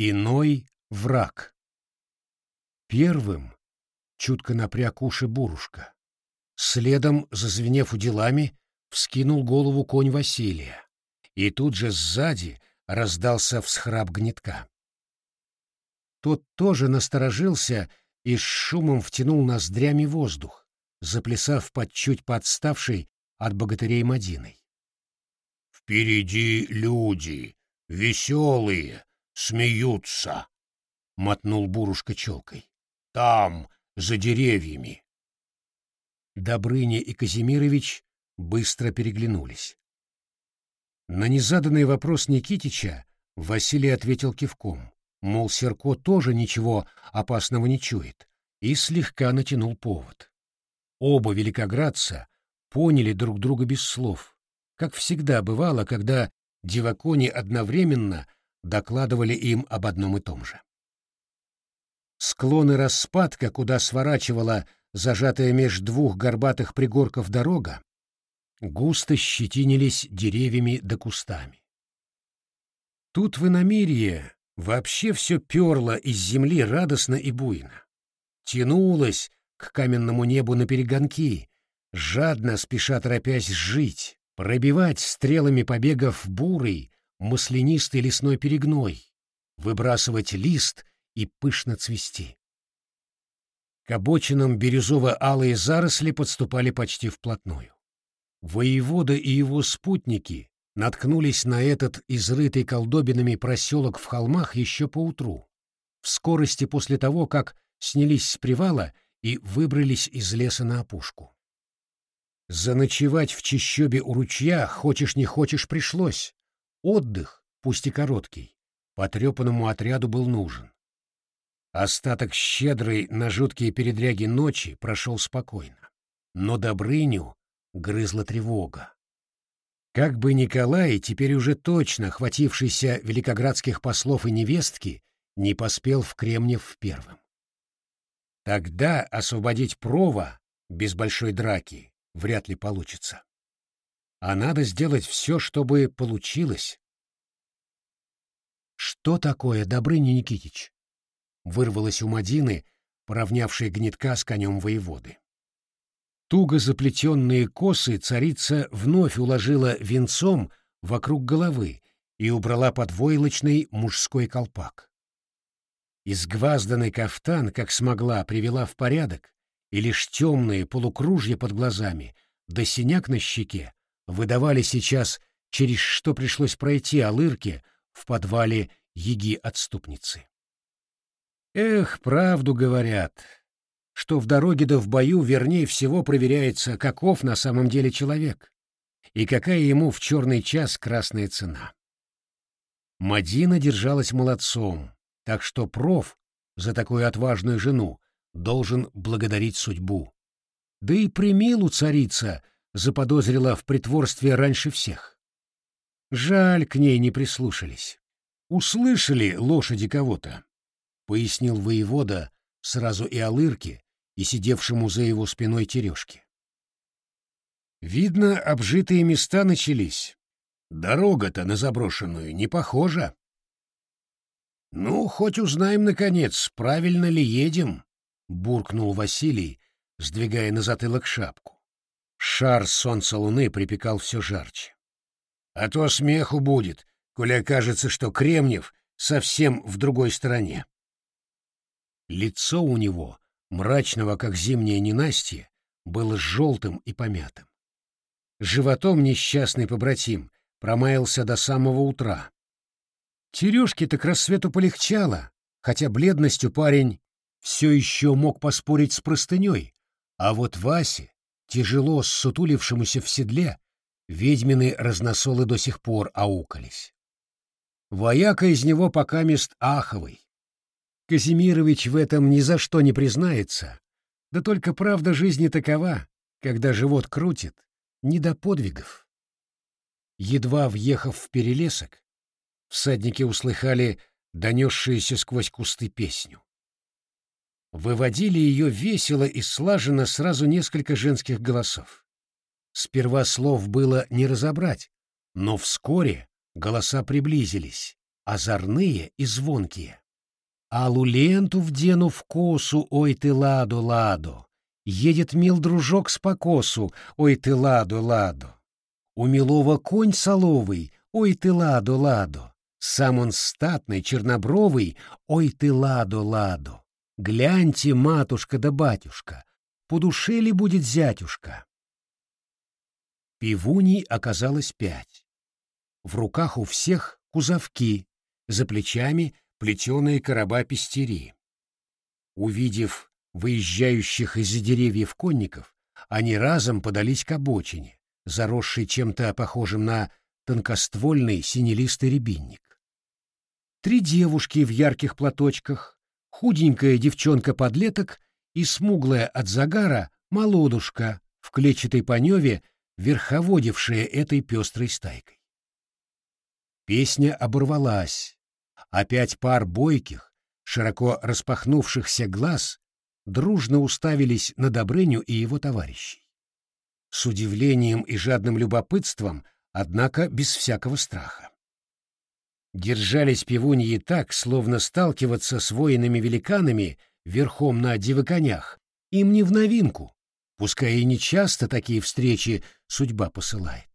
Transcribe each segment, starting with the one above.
Иной враг. Первым чутко напряг уши Бурушка. Следом, зазвенев уделами, вскинул голову конь Василия. И тут же сзади раздался всхрап гнетка. Тот тоже насторожился и с шумом втянул ноздрями воздух, заплясав под чуть подставшей от богатырей Мадиной. «Впереди люди, веселые, смеются», — мотнул Бурушка челкой. «Там, за деревьями». Добрыня и Казимирович быстро переглянулись. На незаданный вопрос Никитича Василий ответил кивком, мол, Серко тоже ничего опасного не чует, и слегка натянул повод. Оба великоградца поняли друг друга без слов, как всегда бывало, когда дивакони одновременно докладывали им об одном и том же. Склоны распадка, куда сворачивала зажатая меж двух горбатых пригорков дорога, густо щетинились деревьями да кустами. Тут в иномирье вообще все перло из земли радостно и буйно. Тянулось к каменному небу на перегонки, жадно спеша торопясь жить, пробивать стрелами побегов бурый, маслянистый лесной перегной, выбрасывать лист и пышно цвести. К обочинам бирюзово-алые заросли подступали почти вплотную. Воевода и его спутники наткнулись на этот изрытый колдобинами проселок в холмах еще поутру, в скорости после того, как снялись с привала и выбрались из леса на опушку. Заночевать в чащобе у ручья, хочешь не хочешь, пришлось. Отдых, пусть и короткий, потрепанному отряду был нужен. Остаток щедрой на жуткие передряги ночи прошел спокойно. Но Добрыню грызла тревога. Как бы Николай, теперь уже точно хватившийся великоградских послов и невестки, не поспел в Кремнев первым. Тогда освободить Прова без большой драки вряд ли получится. А надо сделать все, чтобы получилось. «Что такое, Добрыня Никитич?» — вырвалось у Мадины, поравнявшей гнетка с конем воеводы. Туго заплетенные косы царица вновь уложила венцом вокруг головы и убрала под войлочный мужской колпак. Изгвазданный кафтан, как смогла, привела в порядок, и лишь темные полукружья под глазами да синяк на щеке выдавали сейчас, через что пришлось пройти Алырке в подвале Еги-отступницы. Эх, правду говорят, что в дороге да в бою вернее всего проверяется, каков на самом деле человек и какая ему в черный час красная цена. Мадина держалась молодцом, так что проф за такую отважную жену должен благодарить судьбу. Да и примилу царица заподозрила в притворстве раньше всех. Жаль, к ней не прислушались. Услышали лошади кого-то, — пояснил воевода сразу и Алырке, и сидевшему за его спиной Терешке. Видно, обжитые места начались. Дорога-то на заброшенную не похожа. «Ну, хоть узнаем, наконец, правильно ли едем», — буркнул Василий, сдвигая на затылок шапку. Шар солнца луны припекал все жарче. «А то смеху будет, коли окажется, что Кремнев совсем в другой стороне». Лицо у него мрачного, как зимнее ненастье, был желтым и помятым. Животом несчастный побратим промаялся до самого утра. Терешке-то к рассвету полегчало, хотя бледностью парень все еще мог поспорить с простыней, а вот Васе, тяжело ссутулившемуся в седле, ведьмины разносолы до сих пор аукались. Вояка из него пока мест аховый, Казимирович в этом ни за что не признается. Да только правда жизни такова, когда живот крутит, не до подвигов. Едва въехав в перелесок, всадники услыхали донесшуюся сквозь кусты песню. Выводили ее весело и слаженно сразу несколько женских голосов. Сперва слов было не разобрать, но вскоре голоса приблизились, озорные и звонкие. Алу ленту вдену в косу, ой ты ладу, ладу. Едет мил дружок с покосу, ой ты ладу, ладу. У милого конь соловый, ой ты ладу, ладу. Сам он статный, чернобровый, ой ты ладу, ладу. Гляньте, матушка да батюшка, по душе ли будет зятюшка? Пивуней оказалось пять. В руках у всех кузовки, за плечами плетеные короба пестери. Увидев выезжающих из-за деревьев конников, они разом подались к обочине, заросшей чем-то похожим на тонкоствольный синелистый рябинник. Три девушки в ярких платочках, худенькая девчонка-подлеток и смуглая от загара молодушка в клетчатой паневе, верховодившая этой пестрой стайкой. Песня оборвалась. Опять пар бойких, широко распахнувшихся глаз дружно уставились на Добрыню и его товарищей. С удивлением и жадным любопытством, однако без всякого страха. Держались пивуньи так, словно сталкиваться с воинами-великанами верхом на дивоконях, им не в новинку, пускай и не часто такие встречи судьба посылает.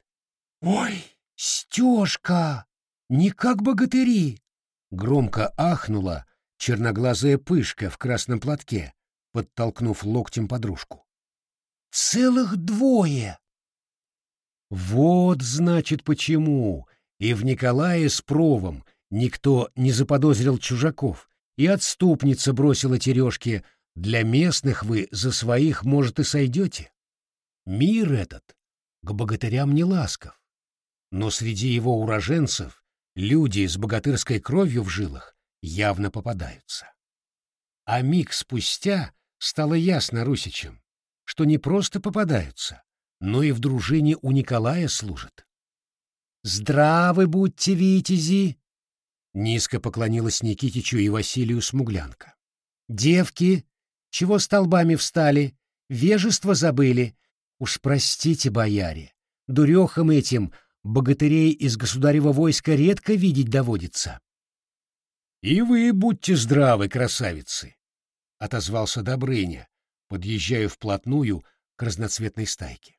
«Ой, Стежка! Не как богатыри!» Громко ахнула черноглазая пышка в красном платке, подтолкнув локтем подружку. «Целых двое!» Вот, значит, почему и в Николае с Провом никто не заподозрил чужаков, и отступница бросила тережки «Для местных вы за своих, может, и сойдете». Мир этот к богатырям не ласков, но среди его уроженцев люди с богатырской кровью в жилах явно попадаются. А миг спустя стало ясно русичам, что не просто попадаются, но и в дружине у Николая служат. «Здравы будьте, витязи!» Низко поклонилась Никитичу и Василию Смуглянка. «Девки, чего столбами встали? Вежество забыли? Уж простите, бояре, дурехам этим богатырей из государева войска редко видеть доводится». «И вы будьте здравы, красавицы!» — отозвался Добрыня, подъезжая вплотную к разноцветной стайке.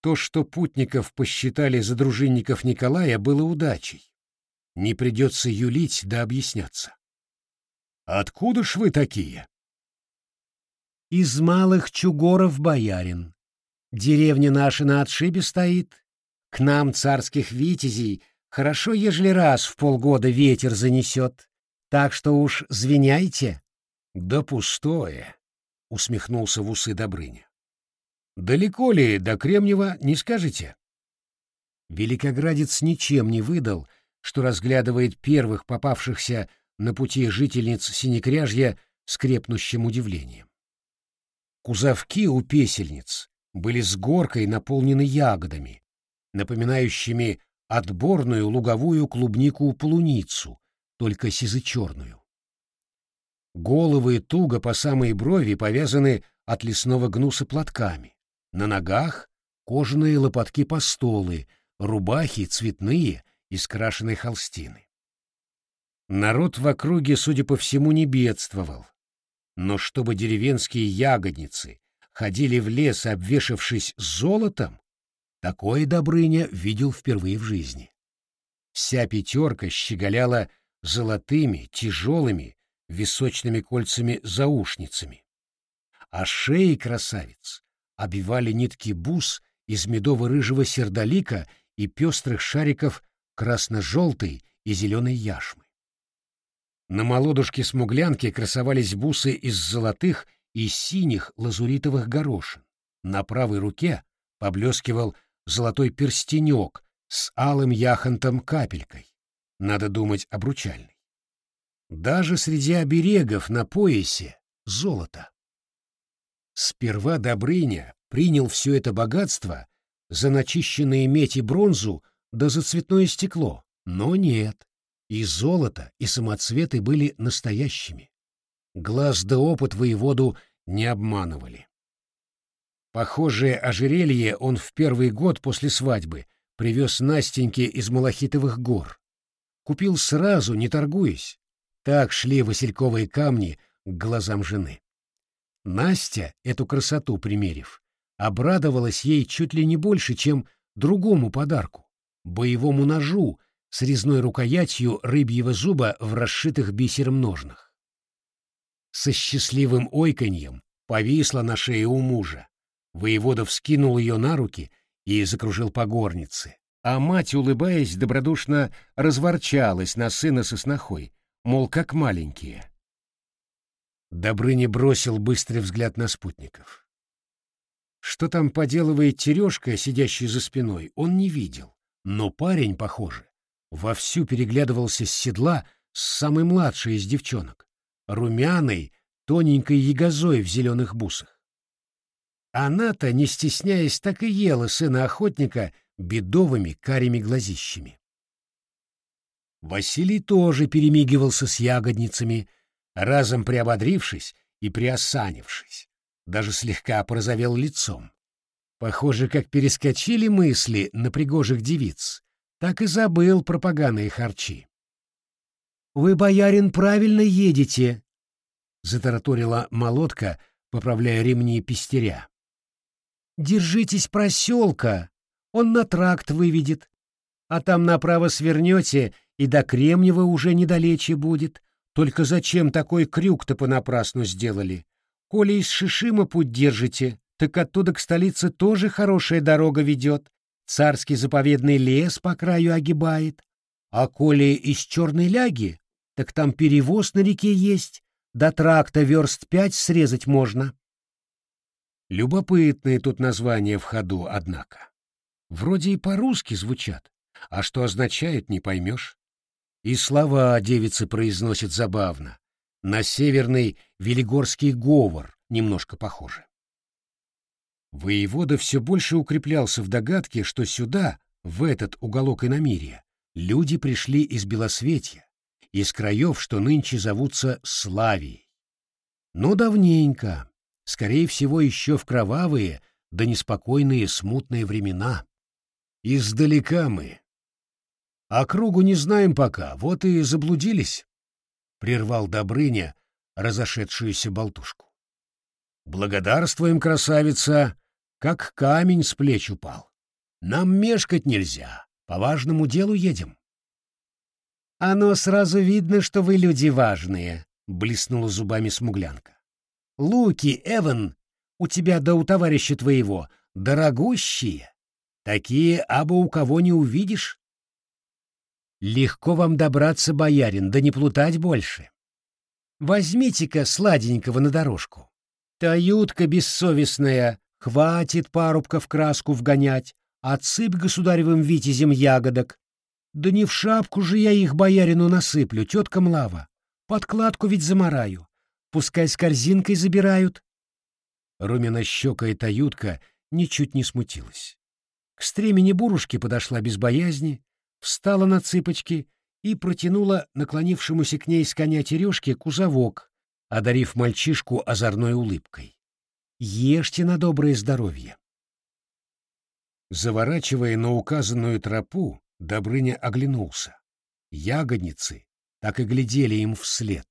То, что путников посчитали за дружинников Николая, было удачей. Не придется юлить да объясняться. «Откуда ж вы такие?» «Из малых чугоров, боярин. Деревня наша на отшибе стоит. К нам, царских витязей, хорошо, ежели раз в полгода ветер занесет. Так что уж звеняйте». «Да пустое», — усмехнулся в усы Добрыня. «Далеко ли до Кремнева, не скажете?» Великоградец ничем не выдал, что разглядывает первых попавшихся на пути жительниц Синекряжья с удивлением. Кузовки у песельниц были с горкой наполнены ягодами, напоминающими отборную луговую клубнику-полуницу, только сизо-черную. Головы туго по самой брови повязаны от лесного гнуса платками. На ногах кожаные лопатки-постолы, рубахи цветные из крашеной холстины. Народ в округе, судя по всему, не бедствовал. Но чтобы деревенские ягодницы ходили в лес, обвешавшись золотом, такое Добрыня видел впервые в жизни. Вся пятерка щеголяла золотыми, тяжелыми, височными кольцами-заушницами. А шеи красавиц обивали нитки бус из медово-рыжего сердолика и пестрых шариков красно-желтой и зеленой яшмы. На молодушке-смуглянке красовались бусы из золотых и синих лазуритовых горошин. На правой руке поблескивал золотой перстенек с алым яхонтом-капелькой. Надо думать, обручальный. Даже среди оберегов на поясе золото. Сперва Добрыня принял все это богатство за начищенные медь и бронзу да за цветное стекло. Но нет. И золото, и самоцветы были настоящими. Глаз да опыт воеводу не обманывали. Похожее ожерелье он в первый год после свадьбы привез Настеньке из Малахитовых гор. купил сразу, не торгуясь. Так шли васильковые камни к глазам жены. Настя, эту красоту примерив, обрадовалась ей чуть ли не больше, чем другому подарку — боевому ножу с резной рукоятью рыбьего зуба в расшитых бисером ножнах. Со счастливым ойканьем повисла на шее у мужа. Воевода вскинул ее на руки и закружил по горнице, а мать, улыбаясь, добродушно разворчалась на сына со снохой, мол, как маленькие. Добрыня бросил быстрый взгляд на спутников. Что там поделывает Терешка, сидящий за спиной, он не видел, но парень, похоже, вовсю переглядывался с седла с самой младшей из девчонок, румяной, тоненькой ягозой в зеленых бусах. Она-то, не стесняясь, так и ела сына охотника бедовыми карими глазищами. Василий тоже перемигивался с ягодницами, разом приободрившись и приосанившись, даже слегка порозовел лицом. Похоже, как перескочили мысли на пригожих девиц, так и забыл про поганые харчи. «Вы, боярин, правильно едете», — затараторила молотка, поправляя ремни пестеря. «Держитесь проселка, он на тракт выведет, а там направо свернете, и до Кремнева уже недалече будет. Только зачем такой крюк-то понапрасну сделали? Коли из Шишима путь держите, так оттуда к столице тоже хорошая дорога ведет, царский заповедный лес по краю огибает. А коли из Черной Ляги, так там перевоз на реке есть, до тракта верст пять срезать можно. Любопытные тут названия в ходу, однако. Вроде и по-русски звучат, а что означает, не поймешь. И слова девицы произносят забавно. На северный велигорский говор немножко похоже. Воевода все больше укреплялся в догадке, что сюда, в этот уголок иномирия, люди пришли из Белосветья, из краев, что нынче зовутся Славией. Но давненько, скорее всего, еще в кровавые да неспокойные смутные времена. Издалека мы. Округу не знаем пока, вот и заблудились, — прервал Добрыня разошедшуюся болтушку. Благодарствуем, красавица, как камень с плеч упал. Нам мешкать нельзя, по важному делу едем. Оно сразу видно, что вы люди важные, блеснула зубами смуглянка. Луки, Эван, у тебя да у товарища твоего дорогущие. Такие абы у кого не увидишь. Легко вам добраться, боярин, да не плутать больше. Возьмите-ка сладенького на дорожку. Таютка бессовестная, хватит парубка в краску вгонять, отсыпь государевым витязем ягодок. Да не в шапку же я их боярину насыплю, тетка Млава. Подкладку ведь замараю. Пускай с корзинкой забирают. Румяно-щекая Таютка ничуть не смутилась. К стремени бурушки подошла без боязни, встала на цыпочки и протянула наклонившемуся к ней с коня Терешке кузовок одарив мальчишку озорной улыбкой. «Ешьте на доброе здоровье!» Заворачивая на указанную тропу, Добрыня оглянулся. Ягодницы так и глядели им вслед.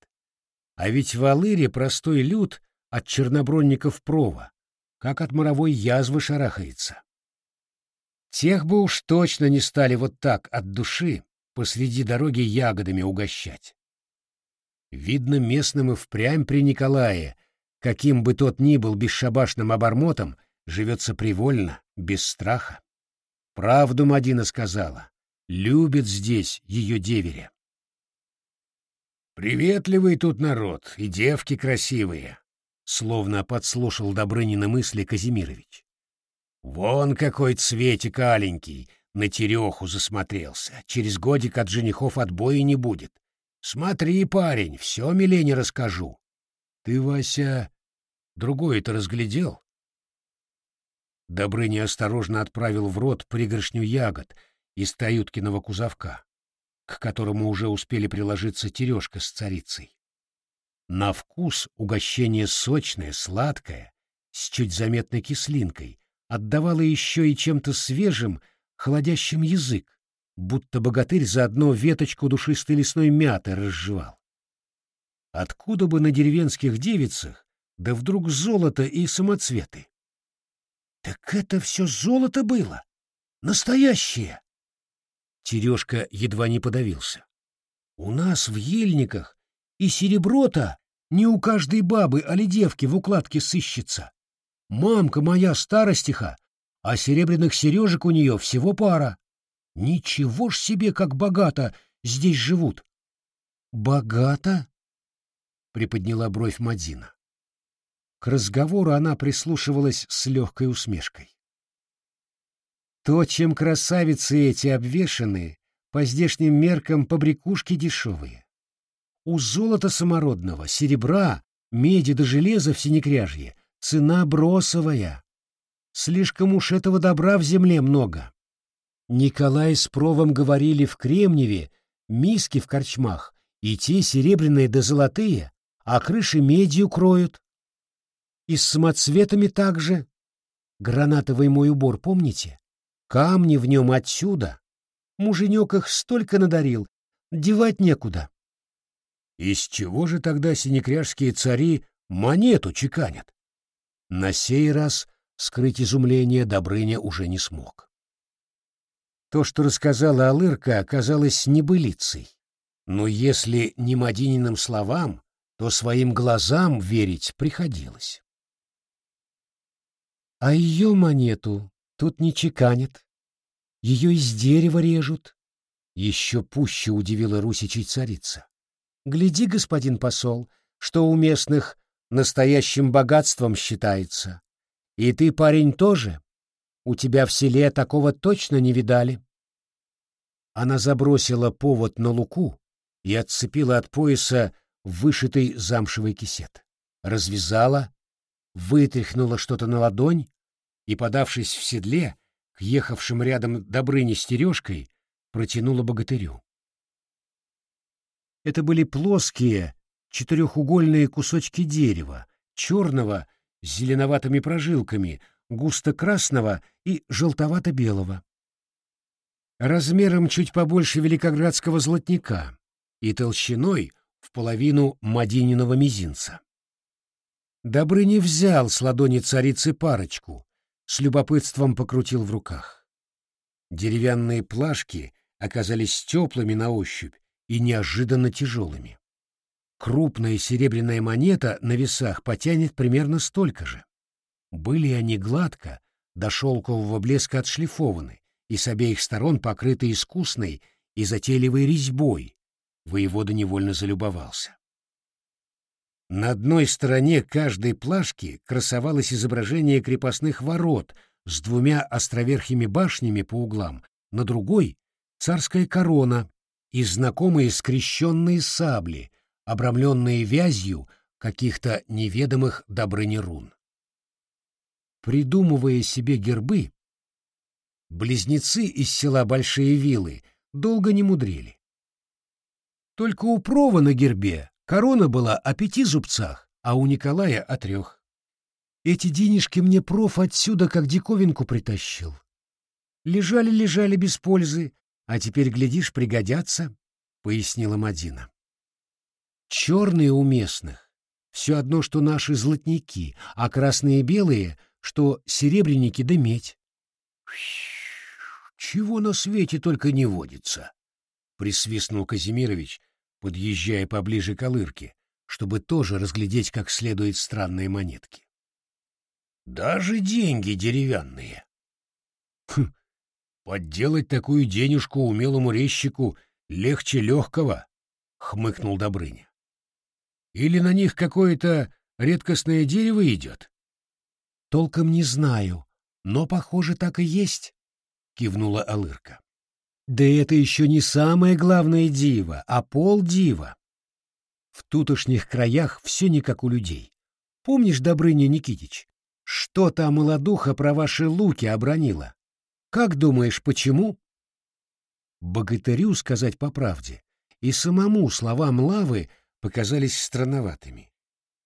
А ведь в Алыре простой люд от чернобронников прова, как от моровой язвы шарахается. Тех бы уж точно не стали вот так от души посреди дороги ягодами угощать. Видно, местным и впрямь при Николае, каким бы тот ни был бесшабашным обормотом, живется привольно, без страха. Правду Мадина сказала. Любит здесь ее деверя. «Приветливый тут народ, и девки красивые», — словно подслушал Добрынина мысли Казимирович. «Вон какой цветик аленький, на тереху засмотрелся. Через годик от женихов отбоя не будет. Смотри, парень, все Милене расскажу. Ты, Вася, другое-то разглядел? Добрыня осторожно отправил в рот пригоршню ягод из Таюткиного кузовка, к которому уже успели приложиться тережка с царицей. На вкус угощение сочное, сладкое, с чуть заметной кислинкой, отдавало еще и чем-то свежим, холодящим язык, будто богатырь заодно веточку душистой лесной мяты разжевал. Откуда бы на деревенских девицах, да вдруг золото и самоцветы? Так это все золото было? Настоящее? Терешка едва не подавился. У нас в ельниках и серебро-то не у каждой бабы, али девки в укладке сыщется. Мамка моя старостиха, а серебряных сережек у нее всего пара. Ничего ж себе, как богато здесь живут. Богато? Приподняла бровь Мадина. К разговору она прислушивалась с легкой усмешкой. То, чем красавицы эти обвешаны, по здешним меркам побрякушки дешевые. У золота самородного, серебра, меди до да железа в синекряжье цена бросовая. Слишком уж этого добра в земле много. Николай с Провом говорили в Кремневе, миски в корчмах, и те серебряные да золотые, а крыши медью кроют. И с самоцветами также. Гранатовый мой убор, помните? Камни в нем отсюда. Муженек их столько надарил, девать некуда. Из чего же тогда синекряжские цари монету чеканят? На сей раз скрыть изумление Добрыня уже не смог. То, что рассказала Алырка, оказалось небылицей. Но если не Мадининым словам, то своим глазам верить приходилось. А ее монету Тут не чеканят. Ее из дерева режут. Еще пуще удивила русичей царица. Гляди, господин посол, что у местных настоящим богатством считается. И ты, парень, тоже. У тебя в селе такого точно не видали. Она забросила повод на луку и отцепила от пояса вышитый замшевый кисет. Развязала, вытряхнула что-то на ладонь, и, подавшись в седле, к ехавшим рядом Добрыне с Тережкой, протянула богатырю. Это были плоские, четырехугольные кусочки дерева, черного с зеленоватыми прожилками, густо-красного и желтовато-белого. Размером чуть побольше великоградского золотника и толщиной в половину Мадининого мизинца. Добрыня взял с ладони царицы парочку, с любопытством покрутил в руках. Деревянные плашки оказались теплыми на ощупь и неожиданно тяжелыми. Крупная серебряная монета на весах потянет примерно столько же. Были они гладко, до шелкового блеска отшлифованы и с обеих сторон покрыты искусной и затейливой резьбой. Воевода невольно залюбовался. На одной стороне каждой плашки красовалось изображение крепостных ворот с двумя островерхими башнями по углам, на другой — царская корона и знакомые скрещенные сабли, обрамленные вязью каких-то неведомых Добрыни рун. Придумывая себе гербы, близнецы из села Большие Вилы долго не мудрили. Только у Прова на гербе Корона была о пяти зубцах, а у Николая о трех. Эти денежки мне проф отсюда как диковинку притащил. Лежали-лежали без пользы, а теперь, глядишь, пригодятся, — пояснила Мадина. Черные у местных — все одно, что наши золотники, а красные и белые, что серебряники да медь. Чего на свете только не водится, — присвистнул Казимирович, подъезжая поближе к Алырке, чтобы тоже разглядеть как следует странные монетки. Даже деньги деревянные. Хм, подделать такую денежку умелому резчику легче легкого, — хмыкнул Добрыня. Или на них какое-то редкостное дерево идет? Толком не знаю, но, похоже, так и есть, — кивнула Алырка. Да это еще не самое главное диво, а полдива. В тутошних краях все не как у людей. Помнишь, Добрыня Никитич, что та молодуха про ваши луки обронила? Как думаешь, почему? Богатырю сказать по правде, и самому словам Лавы показались странноватыми.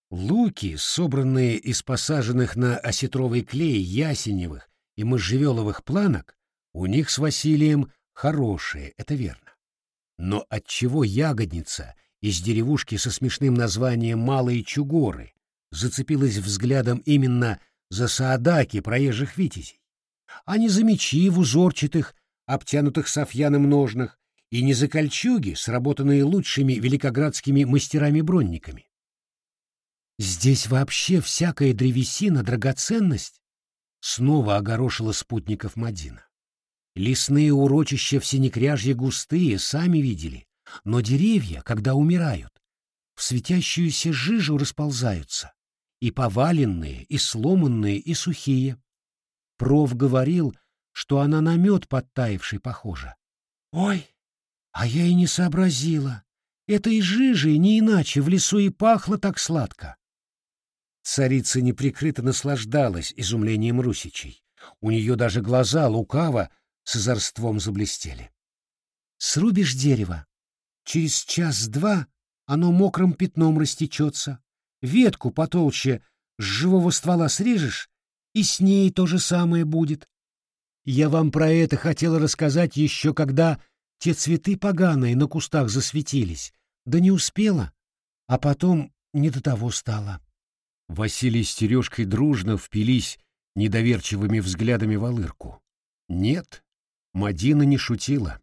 Луки, собранные из посаженных на осетровый клей ясеневых и можжевеловых планок, у них с Василием хорошее, это верно. Но отчего ягодница из деревушки со смешным названием Малые Чугоры зацепилась взглядом именно за саадаки проезжих витязей, а не за мечи в узорчатых, обтянутых софьяном ножнах, и не за кольчуги, сработанные лучшими великоградскими мастерами-бронниками. Здесь вообще всякая древесина — драгоценность, снова огорошила спутников Мадина. Лесные урочища в Синекряжье густые, сами видели, но деревья, когда умирают, в светящуюся жижу расползаются, и поваленные, и сломанные, и сухие. Проф говорил, что она на мед подтаивший похожа. Ой, а я и не сообразила. Этой жижей не иначе в лесу и пахло так сладко. Царица неприкрыто наслаждалась изумлением русичей. У нее даже глаза лукаво с озорством заблестели. Срубишь дерево. Через час-два оно мокрым пятном растечется. Ветку потолще с живого ствола срежешь, и с ней то же самое будет. Я вам про это хотела рассказать еще когда те цветы поганые на кустах засветились, да не успела, а потом не до того стало. Василий с Сережкой дружно впились недоверчивыми взглядами в Алырку. Нет, Мадина не шутила.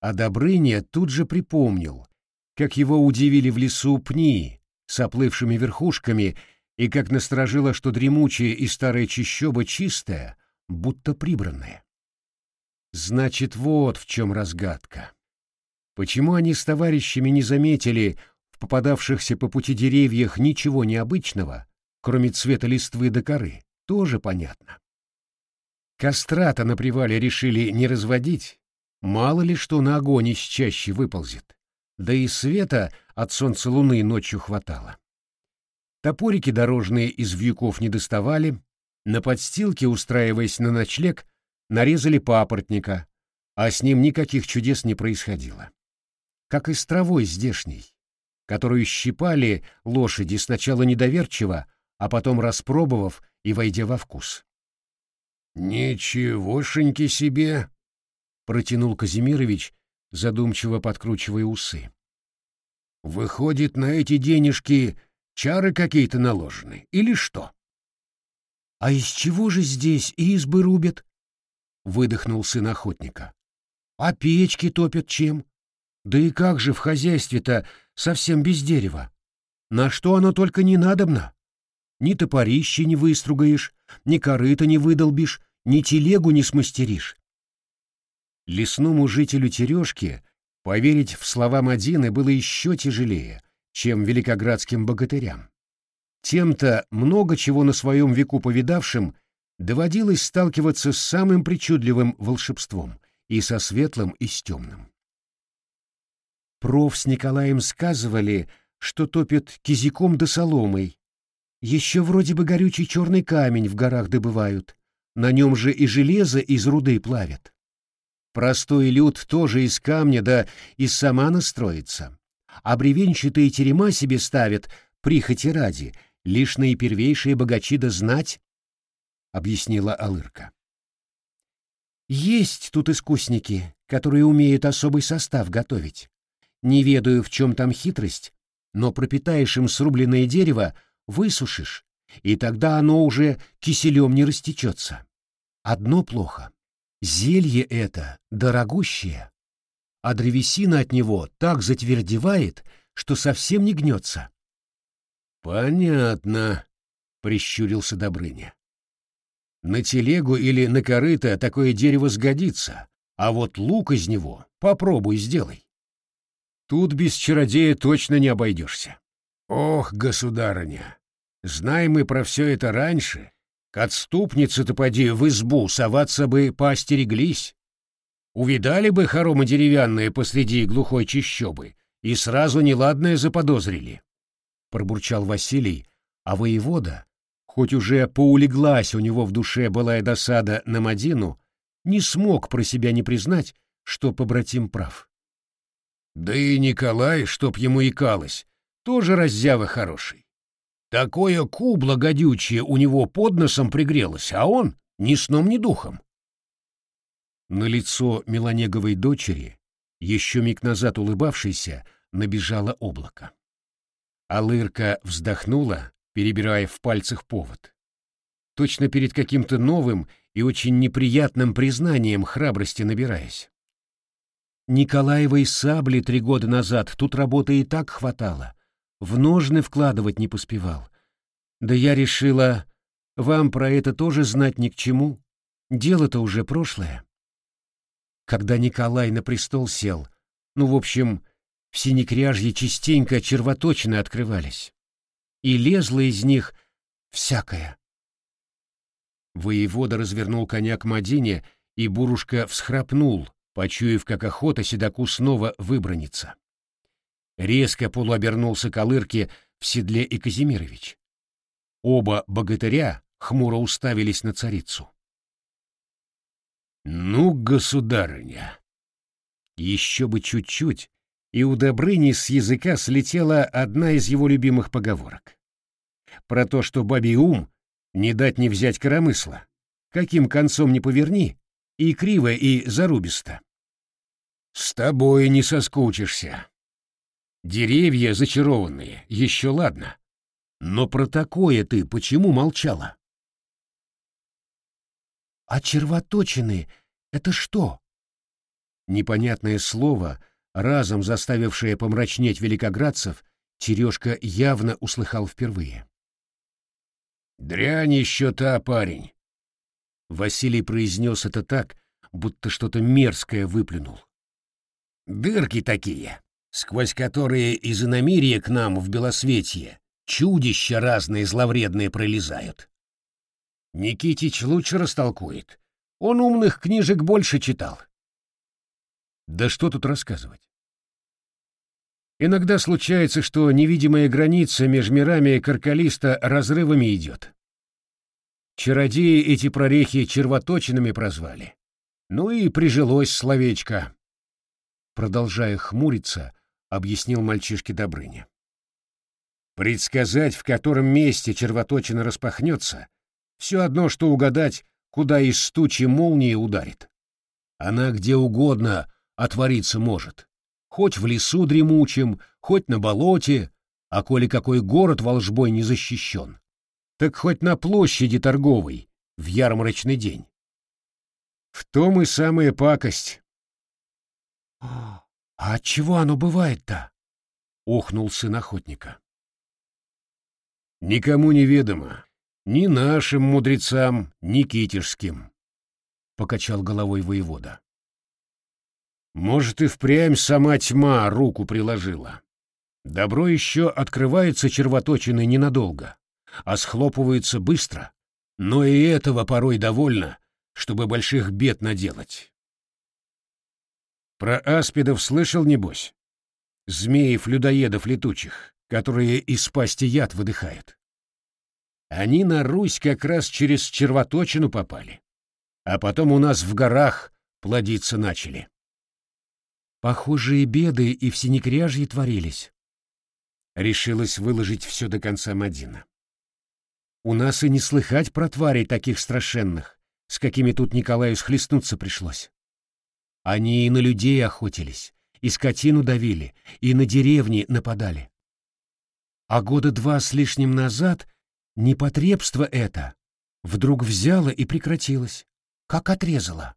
А Добрыня тут же припомнил, как его удивили в лесу пни с оплывшими верхушками и как насторожило, что дремучая и старая чащоба чистая, будто прибранная. Значит, вот в чем разгадка. Почему они с товарищами не заметили в попадавшихся по пути деревьях ничего необычного, кроме цвета листвы до коры, тоже понятно. Кострата на привале решили не разводить, мало ли что на огонь из чаще выползет, да и света от солнца луны ночью хватало. Топорики дорожные из вьюков не доставали, на подстилке, устраиваясь на ночлег, нарезали папоротника, а с ним никаких чудес не происходило. Как и с травой здешней, которую щипали лошади сначала недоверчиво, а потом распробовав и войдя во вкус. «Ничегошеньки себе!» — протянул Казимирович, задумчиво подкручивая усы. «Выходит, на эти денежки чары какие-то наложены, или что?» «А из чего же здесь избы рубят?» Выдохнул сын охотника. А печки топят чем? Да и как же в хозяйстве-то совсем без дерева? На что оно только не надобно? Ни топорище не выстругаешь, ни корыта не выдолбишь, ни телегу не смастеришь. Лесному жителю Терешки поверить в слова Мадины было еще тяжелее, чем великоградским богатырям. Тем-то, много чего на своем веку повидавшим, доводилось сталкиваться с самым причудливым волшебством, и со светлым, и с темным. Проф с Николаем сказывали, что топят кизиком да соломой. Еще вроде бы горючий черный камень в горах добывают, на нем же и железо из руды плавят. Простой люд тоже из камня да из самана строится, а бревенчатые терема себе ставят, прихоти ради, лишь наипервейшие богачи да знать — объяснила Алырка. «Есть тут искусники, которые умеют особый состав готовить. Не ведаю, в чем там хитрость, но пропитаешь им срубленное дерево, высушишь, и тогда оно уже киселем не растечется. Одно плохо. Зелье это дорогущее, а древесина от него так затвердевает, что совсем не гнется. — Понятно, — прищурился Добрыня. На телегу или на корыто такое дерево сгодится, а вот лук из него попробуй сделай. Тут без чародея точно не обойдешься. Ох, государыня, знай мы про все это раньше, к отступнице-то поди в избу соваться бы поостереглись. Увидали бы хоромы деревянные посреди глухой чащобы и сразу неладное заподозрили. Пробурчал Василий, а воевода, хоть уже поулеглась у него в душе былая досада на Мадину, не смог про себя не признать, что побратим прав. Да и Николай, чтоб ему икалось, тоже раззява хороший. Такое кубло гадючее у него под носом пригрелось, а он ни сном, ни духом. На лицо Меланеговой дочери, еще миг назад улыбавшейся, набежало облако. Алырка вздохнула, перебирая в пальцах повод. Точно перед каким-то новым и очень неприятным признанием храбрости набираясь. Николаевой сабли три года назад тут работы и так хватало. В ножны вкладывать не поспевал. Да я решила, вам про это тоже знать ни к чему. Дело-то уже прошлое. Когда Николай на престол сел, ну, в общем, в синекряжье частенько червоточины открывались. И лезло из них всякое. Воевода развернул коня к Мадине, и Бурушка всхрапнул, почуяв, как охота седаку снова выброниться. Резко полуобернулся к Алырке в седле и Казимирович. Оба богатыря хмуро уставились на царицу. «Ну, государыня!» Еще бы чуть-чуть, и у Добрыни с языка слетела одна из его любимых поговорок. Про то, что бабий ум не дать не взять коромысла. Каким концом не поверни, и криво, и зарубисто. С тобой не соскучишься. Деревья зачарованные, еще ладно. Но про такое ты почему молчала? А червоточины — это что? Непонятное слово, разом заставившее помрачнеть великоградцев, Терешка явно услыхал впервые. «Дрянь еще та, парень!» Василий произнес это так, будто что-то мерзкое выплюнул. Дырки такие, сквозь которые из иномирья к нам в Белосветье чудища разные зловредные пролезают. Никитич лучше растолкует. Он умных книжек больше читал. Да что тут рассказывать? Иногда случается, что невидимая граница между мирами каркалиста разрывами идет. Чародеи эти прорехи червоточинами прозвали. Ну и прижилось словечко продолжая хмуриться, объяснил мальчишке Добрыня. Предсказать, в котором месте червоточина распахнется, все одно, что угадать, куда из стучи молнии ударит. Она где угодно отвориться может. Хоть в лесу дремучем, хоть на болоте, а коли какой город волжбой не защищен, так хоть на площади торговой в ярмарочный день. В том и самая пакость, «А от чего оно бывает-то?» — охнул сын охотника. «Никому не ведомо, ни нашим мудрецам, ни китежским», — покачал головой воевода. «Может, и впрямь сама тьма руку приложила. Добро еще открывается червоточиной ненадолго, а схлопывается быстро, но и этого порой довольно, чтобы больших бед наделать. Про аспидов слышал, небось? Змеев-людоедов летучих, которые из пасти яд выдыхают. Они на Русь как раз через червоточину попали. А потом у нас в горах плодиться начали. Похожие беды и в Синекряжье творились. Решилась выложить все до конца Мадина. У нас и не слыхать про тварей таких страшенных, с какими тут Николаю схлестнуться пришлось. Они и на людей охотились, и скотину давили, и на деревни нападали. А года два с лишним назад непотребство это вдруг взяло и прекратилось, как отрезало.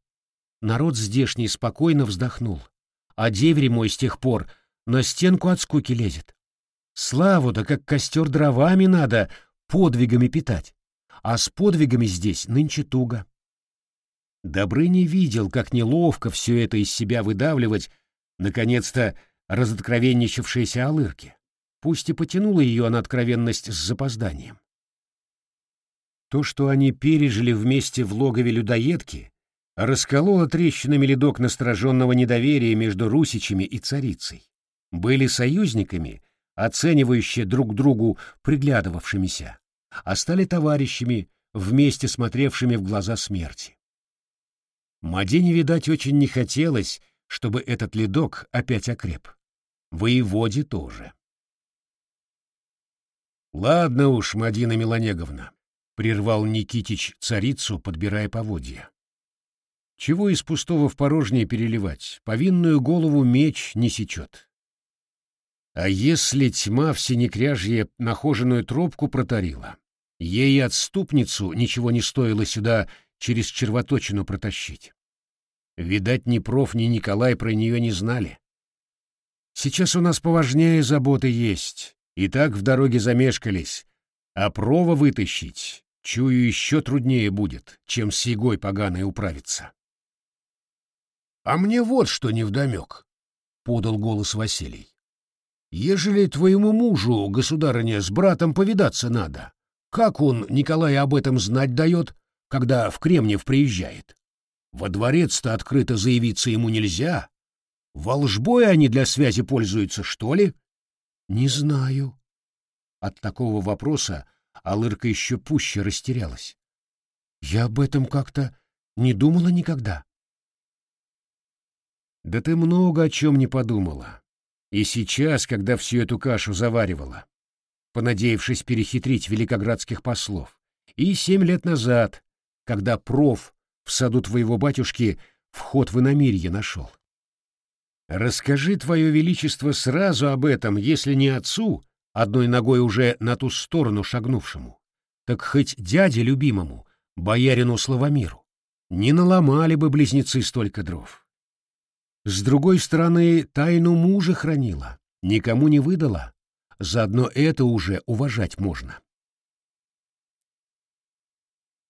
Народ здешний спокойно вздохнул, а деверь мой с тех пор на стенку от скуки лезет. Славу-то, как костер дровами надо, подвигами питать, а с подвигами здесь нынче туго. Добрыня видел, как неловко все это из себя выдавливать, наконец-то разоткровенничавшейся Алырке. Пусть и потянула ее на откровенность с запозданием. То, что они пережили вместе в логове людоедки, раскололо трещинами ледок настороженного недоверия между русичами и царицей. Были союзниками, оценивающие друг другу приглядывавшимися, а стали товарищами, вместе смотревшими в глаза смерти. Мадине, видать, очень не хотелось, чтобы этот ледок опять окреп. Воеводе тоже. «Ладно уж, Мадина Меланеговна», — прервал Никитич царицу, подбирая поводья. Чего из пустого в порожнее переливать? Повинную голову меч не сечет. А если тьма в синекряжье нахоженную тропку протарила, ей отступницу ничего не стоило сюда через червоточину протащить. Видать, ни проф, ни Николай про нее не знали. Сейчас у нас поважнее заботы есть, и так в дороге замешкались, а прова вытащить, чую, еще труднее будет, чем с егой поганой управиться. — А мне вот что невдомек, — подал голос Василий. — Ежели твоему мужу, государыня, с братом повидаться надо, как он Николая об этом знать дает, когда в Кремнев приезжает? Во дворец-то открыто заявиться ему нельзя. Волжбой они для связи пользуются, что ли? — Не знаю, от такого вопроса Алырка еще пуще растерялась. «Я об этом как-то не думала никогда». «Да ты много о чем не подумала. И сейчас, когда всю эту кашу заваривала, понадеявшись перехитрить великоградских послов, и семь лет назад, когда проф в саду твоего батюшки вход в иномирье нашел. Расскажи, твое величество, сразу об этом, если не отцу, одной ногой уже на ту сторону шагнувшему, так хоть дяде любимому, боярину Славомиру, не наломали бы близнецы столько дров. С другой стороны, тайну мужа хранила, никому не выдала, заодно это уже уважать можно.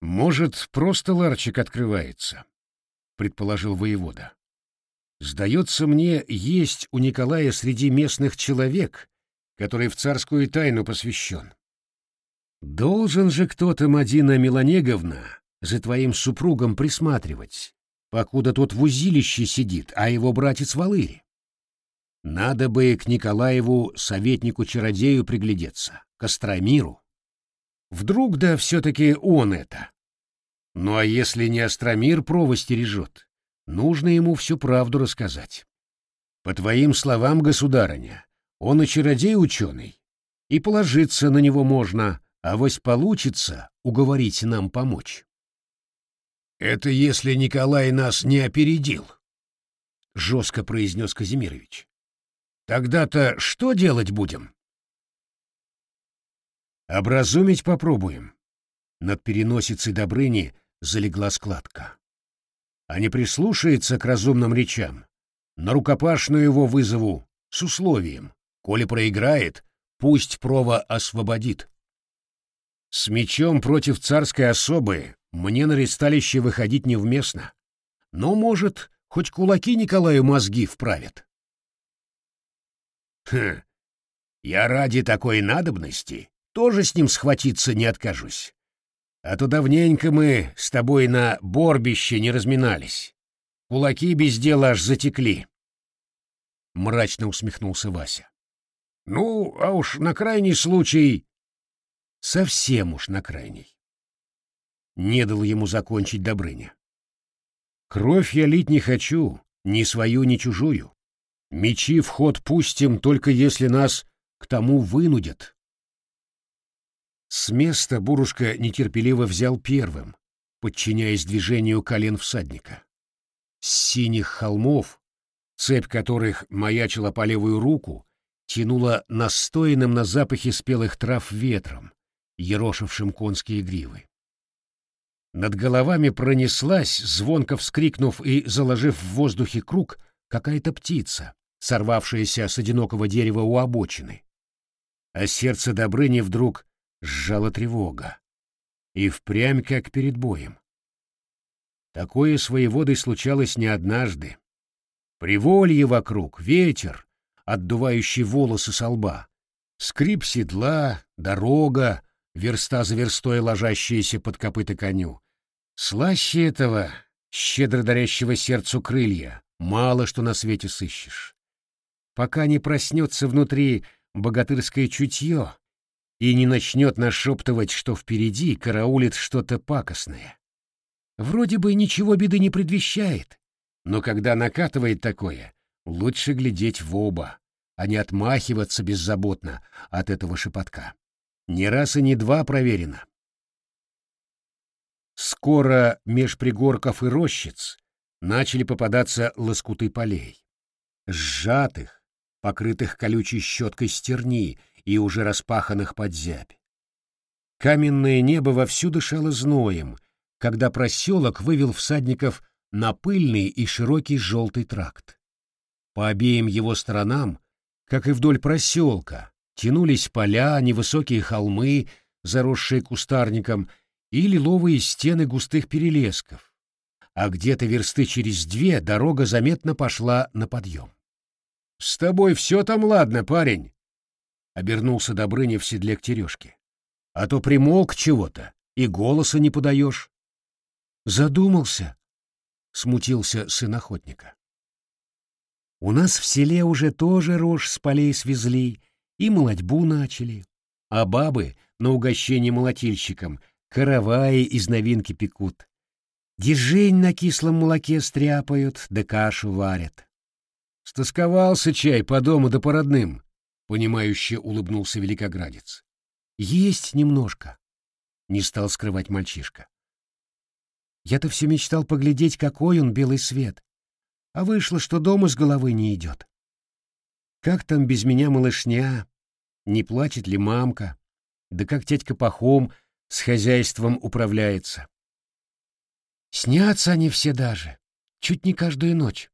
«Может, просто ларчик открывается», — предположил воевода. «Сдается мне, есть у Николая среди местных человек, который в царскую тайну посвящен. Должен же кто-то, Мадина Меланеговна, за твоим супругом присматривать, покуда тот в узилище сидит, а его братец в Алыре. Надо бы к Николаеву, советнику-чародею, приглядеться, к Остромиру. Вдруг да все-таки он это. Ну а если не Остромир прово стережет, нужно ему всю правду рассказать. По твоим словам, государыня, он и чародей ученый, и положиться на него можно, а вось получится уговорить нам помочь. «Это если Николай нас не опередил», — жестко произнес Казимирович. «Тогда-то что делать будем?» «Образумить попробуем». Над переносицей Добрыни залегла складка. А не прислушается к разумным речам. На рукопашную его вызову с условием. Коли проиграет, пусть Прова освободит. С мечом против царской особы мне на ресталище выходить невместно. Но, может, хоть кулаки Николаю мозги вправят. Хм, я ради такой надобности тоже с ним схватиться не откажусь. А то давненько мы с тобой на борбище не разминались. Кулаки без дела аж затекли. Мрачно усмехнулся Вася. Ну, а уж на крайний случай... Совсем уж на крайний. Не дал ему закончить Добрыня. Кровь я лить не хочу, ни свою, ни чужую. Мечи в ход пустим, только если нас к тому вынудят. С места Бурушка нетерпеливо взял первым, подчиняясь движению колен всадника. С синих холмов, цепь которых маячила по левую руку, тянуло настоянным на запахе спелых трав ветром, ерошившим конские гривы. Над головами пронеслась, звонко вскрикнув и заложив в воздухе круг, какая-то птица, сорвавшаяся с одинокого дерева у обочины. А сердце Добрыни вдруг сжала тревога. И впрямь как перед боем. Такое с воеводой случалось не однажды. Приволье вокруг, ветер, отдувающий волосы со лба. Скрип седла, дорога, верста за верстой ложащаяся под копыта коню. Слаще этого, щедро дарящего сердцу крылья, мало что на свете сыщешь. Пока не проснется внутри богатырское чутье и не начнет нашептывать, что впереди караулит что-то пакостное. Вроде бы ничего беды не предвещает, но когда накатывает такое, лучше глядеть в оба, а не отмахиваться беззаботно от этого шепотка. Не раз и не два проверено. Скоро меж пригорков и рощиц начали попадаться лоскуты полей. Сжатых, покрытых колючей щеткой стерни и уже распаханных под зябь. Каменное небо вовсю дышало зноем, когда проселок вывел всадников на пыльный и широкий желтый тракт. По обеим его сторонам, как и вдоль проселка, тянулись поля, невысокие холмы, заросшие кустарником, и лиловые стены густых перелесков, а где-то версты через две дорога заметно пошла на подъем. — С тобой все там ладно, парень? — обернулся Добрыня в седле к Терешке. — А то примолк чего-то, и голоса не подаешь. — Задумался, — смутился сын охотника. — У нас в селе уже тоже рожь с полей свезли и молодьбу начали, а бабы на угощение молотильщикам караваи из новинки пекут. Дежень на кислом молоке стряпают, да кашу варят. Стосковался чай по дому да по родным, — понимающе улыбнулся великоградец. Есть немножко, — не стал скрывать мальчишка. Я-то все мечтал поглядеть, какой он белый свет, а вышло, что дома с головы не идет. Как там без меня малышня? Не плачет ли мамка? Да как тетька Пахом с хозяйством управляется? Снятся они все даже, чуть не каждую ночь.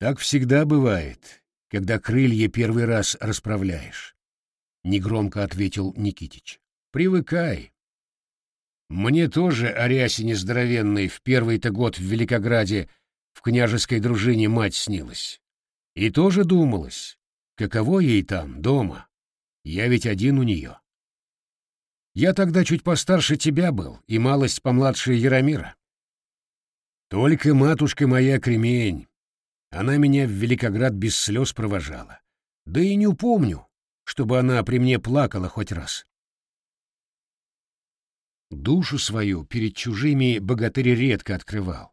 Так всегда бывает, когда крылья первый раз расправляешь, — негромко ответил Никитич. Привыкай. Мне тоже о рясине здоровенной в первый-то год в Великограде в княжеской дружине мать снилась. И тоже думалось, каково ей там, дома. Я ведь один у нее. Я тогда чуть постарше тебя был и малость помладше Яромира. Только матушка моя кремень. Она меня в Великоград без слез провожала. Да и не упомню, чтобы она при мне плакала хоть раз. Душу свою перед чужими богатырь редко открывал,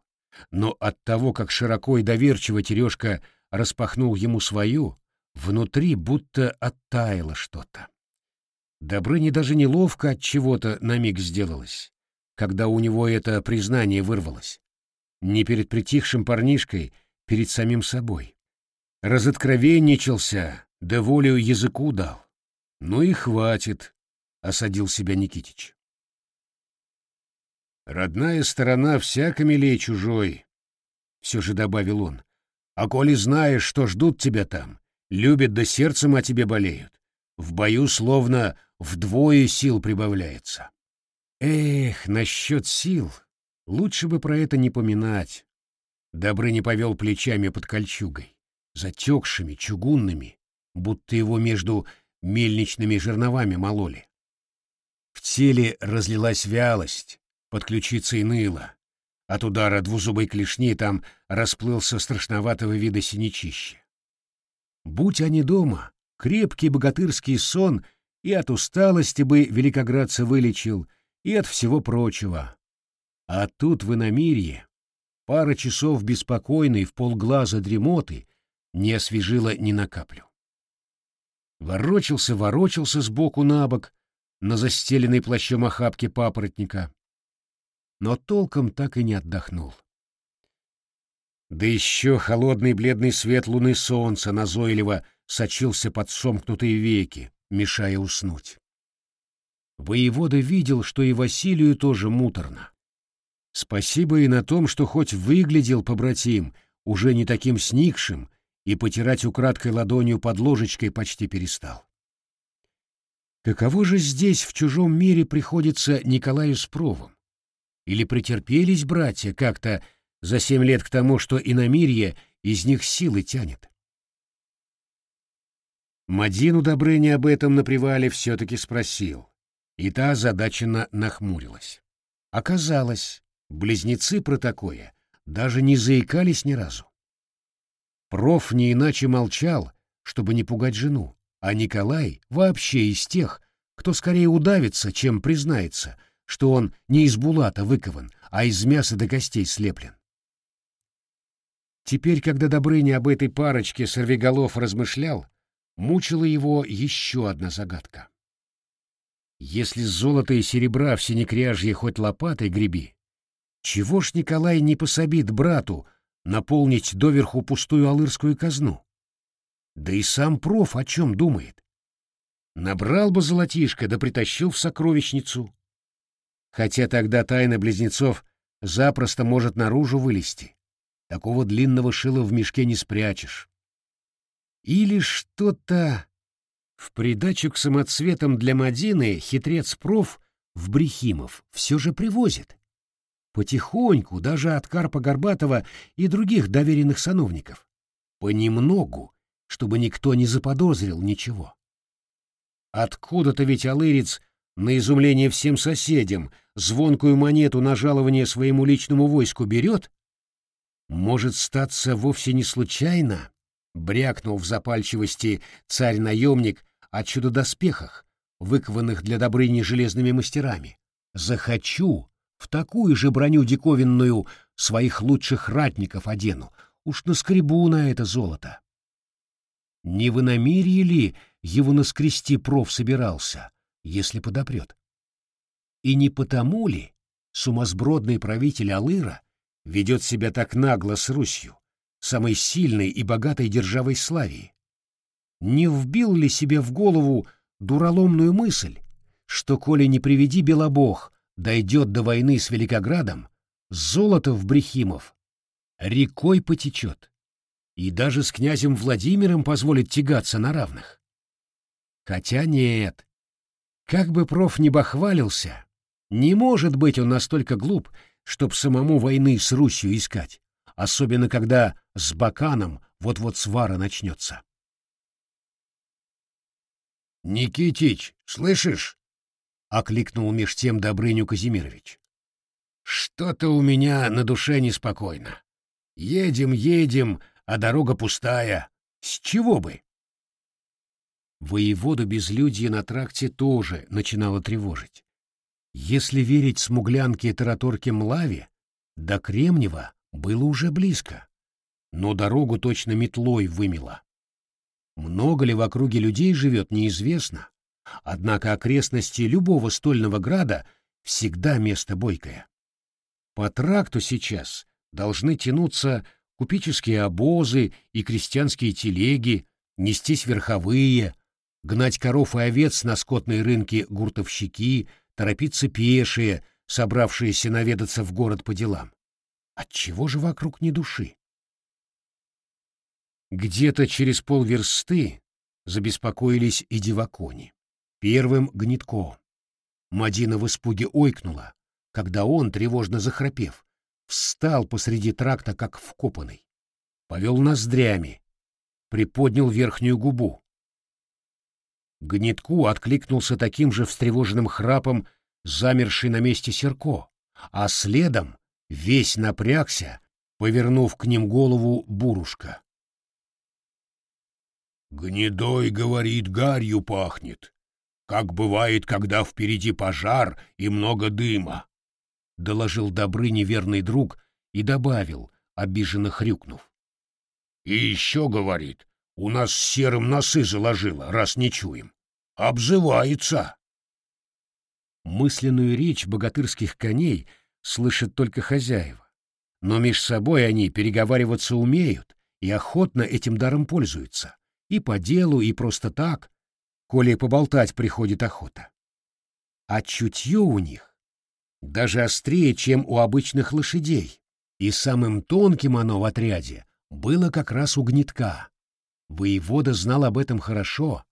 но от того, как широко и доверчиво Терешка распахнул ему свою, внутри будто оттаяло что-то. Добрыне даже неловко от чего-то на миг сделалось, когда у него это признание вырвалось. Не перед притихшим парнишкой, перед самим собой. Разоткровенничался, да волю языку дал. Ну и хватит, — осадил себя Никитич. Родная сторона всяко милее чужой, — все же добавил он. А коли знаешь, что ждут тебя там, любят да сердцем о тебе болеют, в бою словно вдвое сил прибавляется. Эх, насчет сил, лучше бы про это не поминать. Добрыня повел плечами под кольчугой, затекшими, чугунными, будто его между мельничными жерновами мололи. В теле разлилась вялость, под ключицей ныло. От удара двузубой клешни там расплылся страшноватого вида синячище. Будь они дома, крепкий богатырский сон и от усталости бы великоградца вылечил, и от всего прочего. А тут в иномирье пара часов беспокойной в полглаза дремоты не освежила ни на каплю. Ворочался, ворочался сбоку на бок на застеленной плащом охапке папоротника, но толком так и не отдохнул. Да еще холодный бледный свет луны солнца назойливо сочился под сомкнутые веки, мешая уснуть. Воевода видел, что и Василию тоже муторно. Спасибо и на том, что хоть выглядел побратим, уже не таким сникшим, и потирать украдкой ладонью под ложечкой почти перестал. Каково же здесь, в чужом мире, приходится Николаю с Провом? Или претерпелись братья как-то за семь лет к тому, что иномирье из них силы тянет? Мадину Добрыня об этом на привале все-таки спросил, и та озадаченно нахмурилась. Оказалось, близнецы про такое даже не заикались ни разу. Проф не иначе молчал, чтобы не пугать жену, а Николай вообще из тех, кто скорее удавится, чем признается, что он не из булата выкован, а из мяса до костей слеплен. Теперь, когда Добрыня об этой парочке сорвиголов размышлял, мучила его еще одна загадка. Если золото и серебра в синекряжье хоть лопатой греби, Чего ж Николай не пособит брату наполнить доверху пустую алырскую казну? Да и сам проф о чем думает? Набрал бы золотишко, да притащил в сокровищницу. Хотя тогда тайна близнецов запросто может наружу вылезти. Такого длинного шила в мешке не спрячешь. Или что-то... В придачу к самоцветам для Мадины хитрец проф в Брехимов все же привозит. Потихоньку, даже от Карпа Горбатова и других доверенных сановников. Понемногу, чтобы никто не заподозрил ничего. Откуда-то ведь Алырец, на изумление всем соседям, звонкую монету на жалование своему личному войску берет? Может, статься вовсе не случайно? Брякнул в запальчивости царь-наемник о чудо-доспехах, выкованных для Добрыни железными мастерами. Захочу, в такую же броню диковинную своих лучших ратников одену, уж наскребу на это золото. Не в иномирье ли его наскрести проф собирался, если подопрет? И не потому ли сумасбродный правитель Алыра ведет себя так нагло с Русью, самой сильной и богатой державой Славии? Не вбил ли себе в голову дураломную мысль, что, коли не приведи Белобог, дойдет до войны с Великоградом, золото в Брехимов рекой потечет, и даже с князем Владимиром позволит тягаться на равных. Хотя нет, как бы проф не бахвалился, не может быть он настолько глуп, чтоб самому войны с Русью искать, особенно когда с Баканом вот-вот свара начнется. «Никитич, слышишь?» окликнул меж тем Добрыню Казимирович. Что-то у меня на душе неспокойно. Едем, едем, а дорога пустая. С чего бы? Воеводу безлюдье на тракте тоже начинало тревожить. Если верить смуглянке тараторке Млаве, до Кремнева было уже близко, но дорогу точно метлой вымело. Много ли в округе людей живет, неизвестно, Однако окрестности любого стольного града всегда место бойкое. По тракту сейчас должны тянуться купеческие обозы и крестьянские телеги, нестись верховые, гнать коров и овец на скотные рынки гуртовщики, торопиться пешие, собравшиеся наведаться в город по делам. Отчего же вокруг ни души? Где-то через полверсты забеспокоились и девакони. Первым Гнетко. Мадина в испуге ойкнула, когда он, тревожно захрапев, встал посреди тракта, как вкопанный. Повел ноздрями, приподнял верхнюю губу. Гнетку откликнулся таким же встревоженным храпом, замерший на месте Серко, а следом весь напрягся, повернув к ним голову бурушка. «Гнедой, говорит, гарью пахнет как бывает, когда впереди пожар и много дыма, — доложил Добрыне верный друг и добавил, обиженно хрюкнув. — И еще, говорит, у нас серым носы заложило, раз не чуем. Обзывается. Мысленную речь богатырских коней слышат только хозяева, но меж собой они переговариваться умеют и охотно этим даром пользуются, и по делу, и просто так, коли поболтать приходит охота. А чутье у них даже острее, чем у обычных лошадей, и самым тонким оно в отряде было как раз у гнетка. Воевода знал об этом хорошо.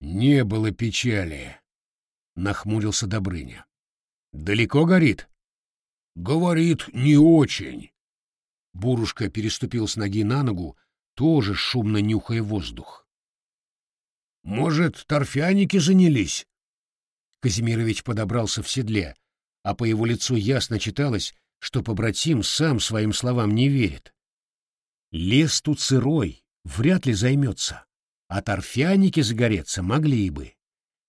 «Не было печали», — нахмурился Добрыня. «Далеко горит?» «Говорит, не очень». Бурушка переступил с ноги на ногу, тоже шумно нюхая воздух. Может, торфяники занялись? Казимирович подобрался в седле, а по его лицу ясно читалось, что побратим сам своим словам не верит. Лес тут сырой, вряд ли займется, а торфяники загореться могли бы.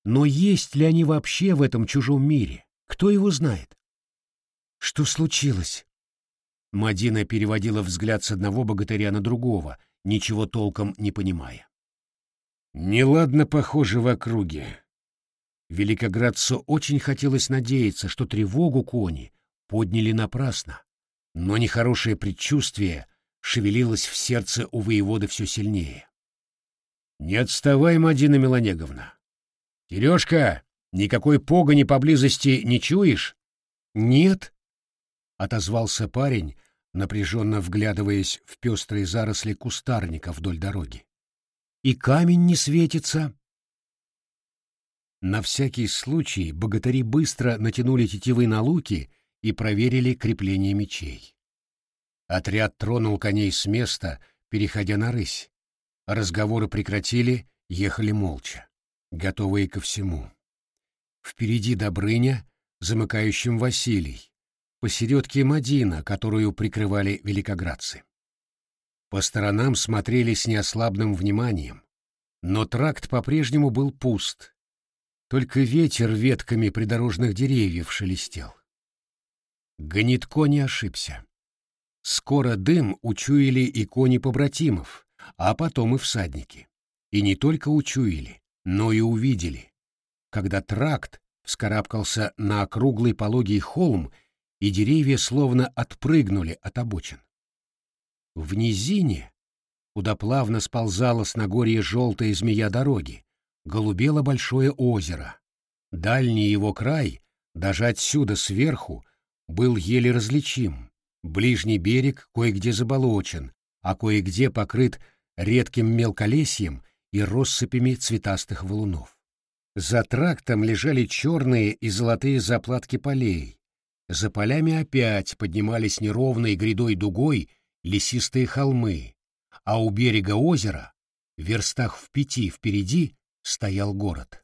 Но есть ли они вообще в этом чужом мире? Кто его знает? Что случилось? Мадина переводила взгляд с одного богатыря на другого, ничего толком не понимая. Неладно похоже в округе. Великоградцу очень хотелось надеяться, что тревогу кони подняли напрасно, но нехорошее предчувствие шевелилось в сердце у воеводы все сильнее. «Не отставай, Мадина Меланеговна! Сережка, никакой погони поблизости не чуешь?» «Нет», — отозвался парень, напряженно вглядываясь в пестрые заросли кустарника вдоль дороги. «И камень не светится». На всякий случай богатыри быстро натянули тетивы на луки и проверили крепление мечей. Отряд тронул коней с места, переходя на рысь. Разговоры прекратили, ехали молча, готовые ко всему. Впереди Добрыня, замыкающим Василий, посередке Мадина, которую прикрывали великоградцы. По сторонам смотрели с неослабным вниманием, но тракт по-прежнему был пуст, только ветер ветками придорожных деревьев шелестел. Гонитко не ошибся. Скоро дым учуяли и кони побратимов, а потом и всадники. И не только учуяли, но и увидели, когда тракт вскарабкался на округлый пологий холм, и деревья словно отпрыгнули от обочин. В низине, куда плавно сползала с Нагорья желтая змея дороги, голубело большое озеро. Дальний его край, даже отсюда сверху, был еле различим. Ближний берег кое-где заболочен, а кое-где покрыт редким мелколесьем и россыпями цветастых валунов. За трактом лежали черные и золотые заплатки полей. За полями опять поднимались неровной грядой дугой лесистые холмы, а у берега озера, в верстах в пяти впереди, стоял город.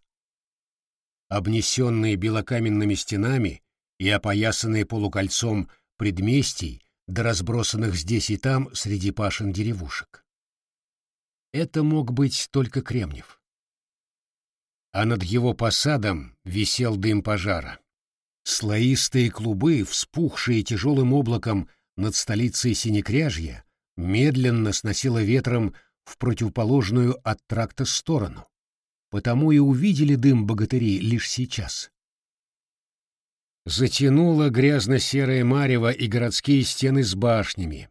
Обнесенные белокаменными стенами и опоясанные полукольцом предместий, да разбросанных здесь и там среди пашин деревушек. Это мог быть только Кремнев. А над его посадом висел дым пожара. Слоистые клубы, вспухшие тяжелым облаком над столицей Синекряжья, медленно сносило ветром в противоположную от тракта сторону потому и увидели дым богатыри лишь сейчас. Затянуло грязно-серое марево и городские стены с башнями,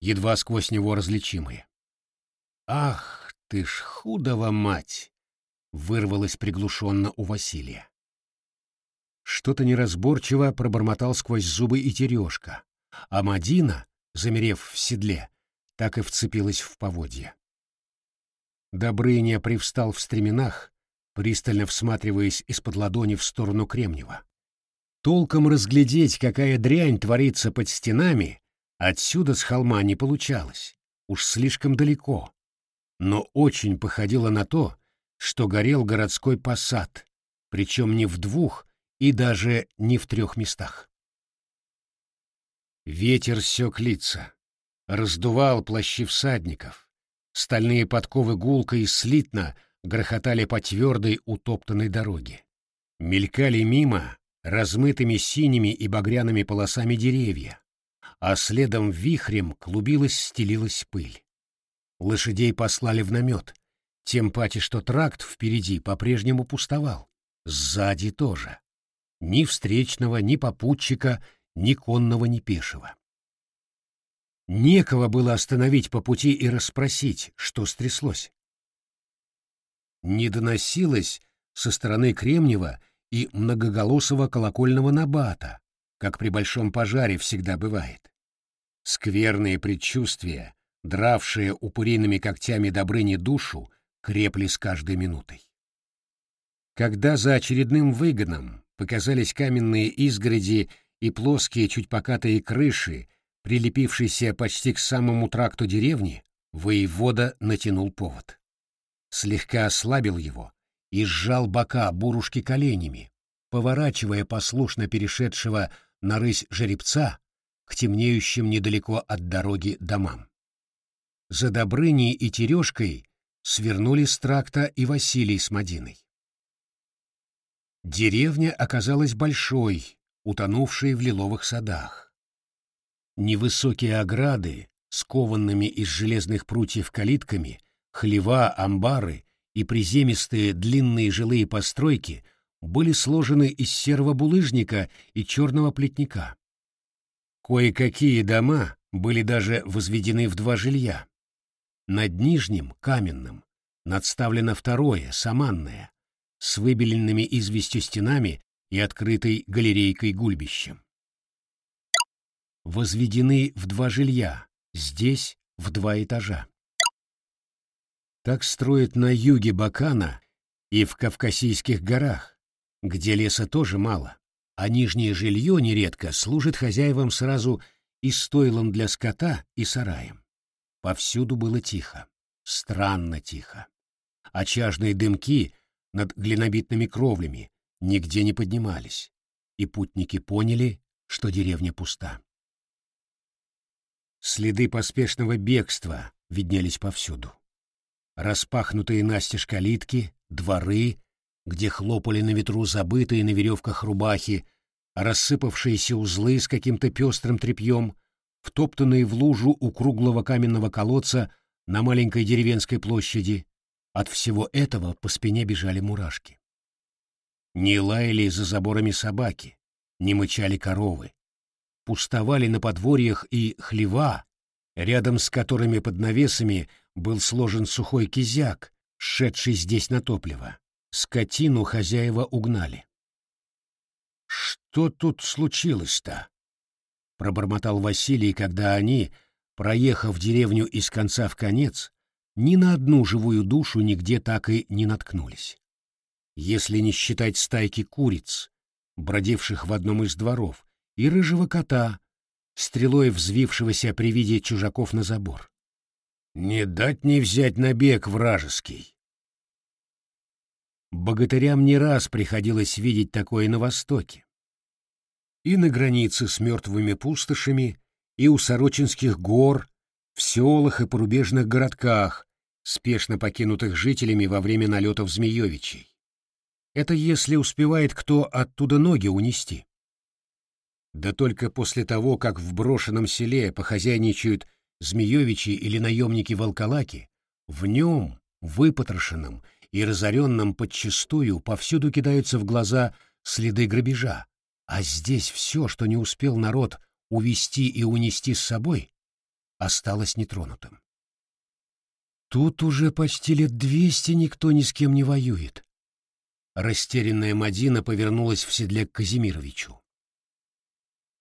едва сквозь него различимые. «Ах ты ж худова мать!» — вырвалось приглушенно у Василия. Что-то неразборчиво пробормотал сквозь зубы и тережка, а Мадина, замерев в седле, так и вцепилась в поводья. Добрыня привстал в стременах, пристально всматриваясь из-под ладони в сторону Кремнева. Толком разглядеть, какая дрянь творится под стенами, отсюда с холма не получалось, уж слишком далеко. Но очень походило на то, что горел городской посад, причем не в двух и даже не в трех местах. Ветер сёк лица, раздувал плащи всадников, Стальные подковы гулко и слитно грохотали по твердой утоптанной дороге. Мелькали мимо размытыми синими и багряными полосами деревья, а следом вихрем клубилась, стелилась пыль. Лошадей послали в намет, тем пати, что тракт впереди по-прежнему пустовал. Сзади тоже. Ни встречного, ни попутчика, ни конного, ни пешего. Некого было остановить по пути и расспросить, что стряслось. Не доносилось со стороны Кремнева и многоголосого колокольного набата, как при большом пожаре всегда бывает. Скверные предчувствия, дравшие упыриными когтями Добрыни душу, крепли с каждой минутой. Когда за очередным выгоном показались каменные изгороди и плоские, чуть покатые крыши прилепившийся почти к самому тракту деревни, воевода натянул повод. Слегка ослабил его и сжал бока бурушки коленями, поворачивая послушно перешедшего на рысь жеребца к темнеющим недалеко от дороги домам. За Добрыней и Терешкой свернули с тракта и Василий с Мадиной. Деревня оказалась большой, утонувшей в лиловых садах. Невысокие ограды, скованными из железных прутьев калитками, хлева, амбары и приземистые длинные жилые постройки были сложены из серого булыжника и черного плетника. Кое-какие дома были даже возведены в два жилья. Над нижним, каменным, надставлено второе, саманное, с выбеленными известью стенами и открытой галерейкой-гульбищем. Возведены в два жилья, здесь в два этажа. Так строят на юге Бакана и в Кавказийских горах, где леса тоже мало, а нижнее жилье нередко служит хозяевам сразу и стойлом для скота, и сараем. Повсюду было тихо, странно тихо. Очажные дымки над глинобитными кровлями нигде не поднимались, и путники поняли, что деревня пуста. Следы поспешного бегства виднелись повсюду распахнутые настежь калитки, дворы, где хлопали на ветру забытые на веревках рубахи, рассыпавшиеся узлы с каким-то пестрым тряпьем, втоптанные в лужу у круглого каменного колодца на маленькой деревенской площади. От всего этого по спине бежали мурашки. Не лаяли за заборами собаки, не мычали коровы. Пустовали на подворьях и хлева, рядом с которыми под навесами был сложен сухой кизяк, шедший здесь на топливо. Скотину хозяева угнали. «Что тут случилось-то?» — пробормотал Василий, когда они, проехав деревню из конца в конец, ни на одну живую душу нигде так и не наткнулись. Если не считать стайки куриц, бродивших в одном из дворов, и рыжего кота, стрелой взвившегося при виде чужаков на забор. Не дать не взять набег вражеский. Богатырям не раз приходилось видеть такое на Востоке. И на границе с мертвыми пустошами, и у Сорочинских гор, в селах и порубежных городках, спешно покинутых жителями во время налетов Змеевичей. Это если успевает кто оттуда ноги унести. Да только после того, как в брошенном селе похозяйничают Змеевичи или наемники-волколаки, в нем, выпотрошенном и разоренном подчистую, повсюду кидаются в глаза следы грабежа, а здесь все, что не успел народ увести и унести с собой, осталось нетронутым. Тут уже почти лет двести никто ни с кем не воюет. Растерянная Мадина повернулась в седле к Казимировичу.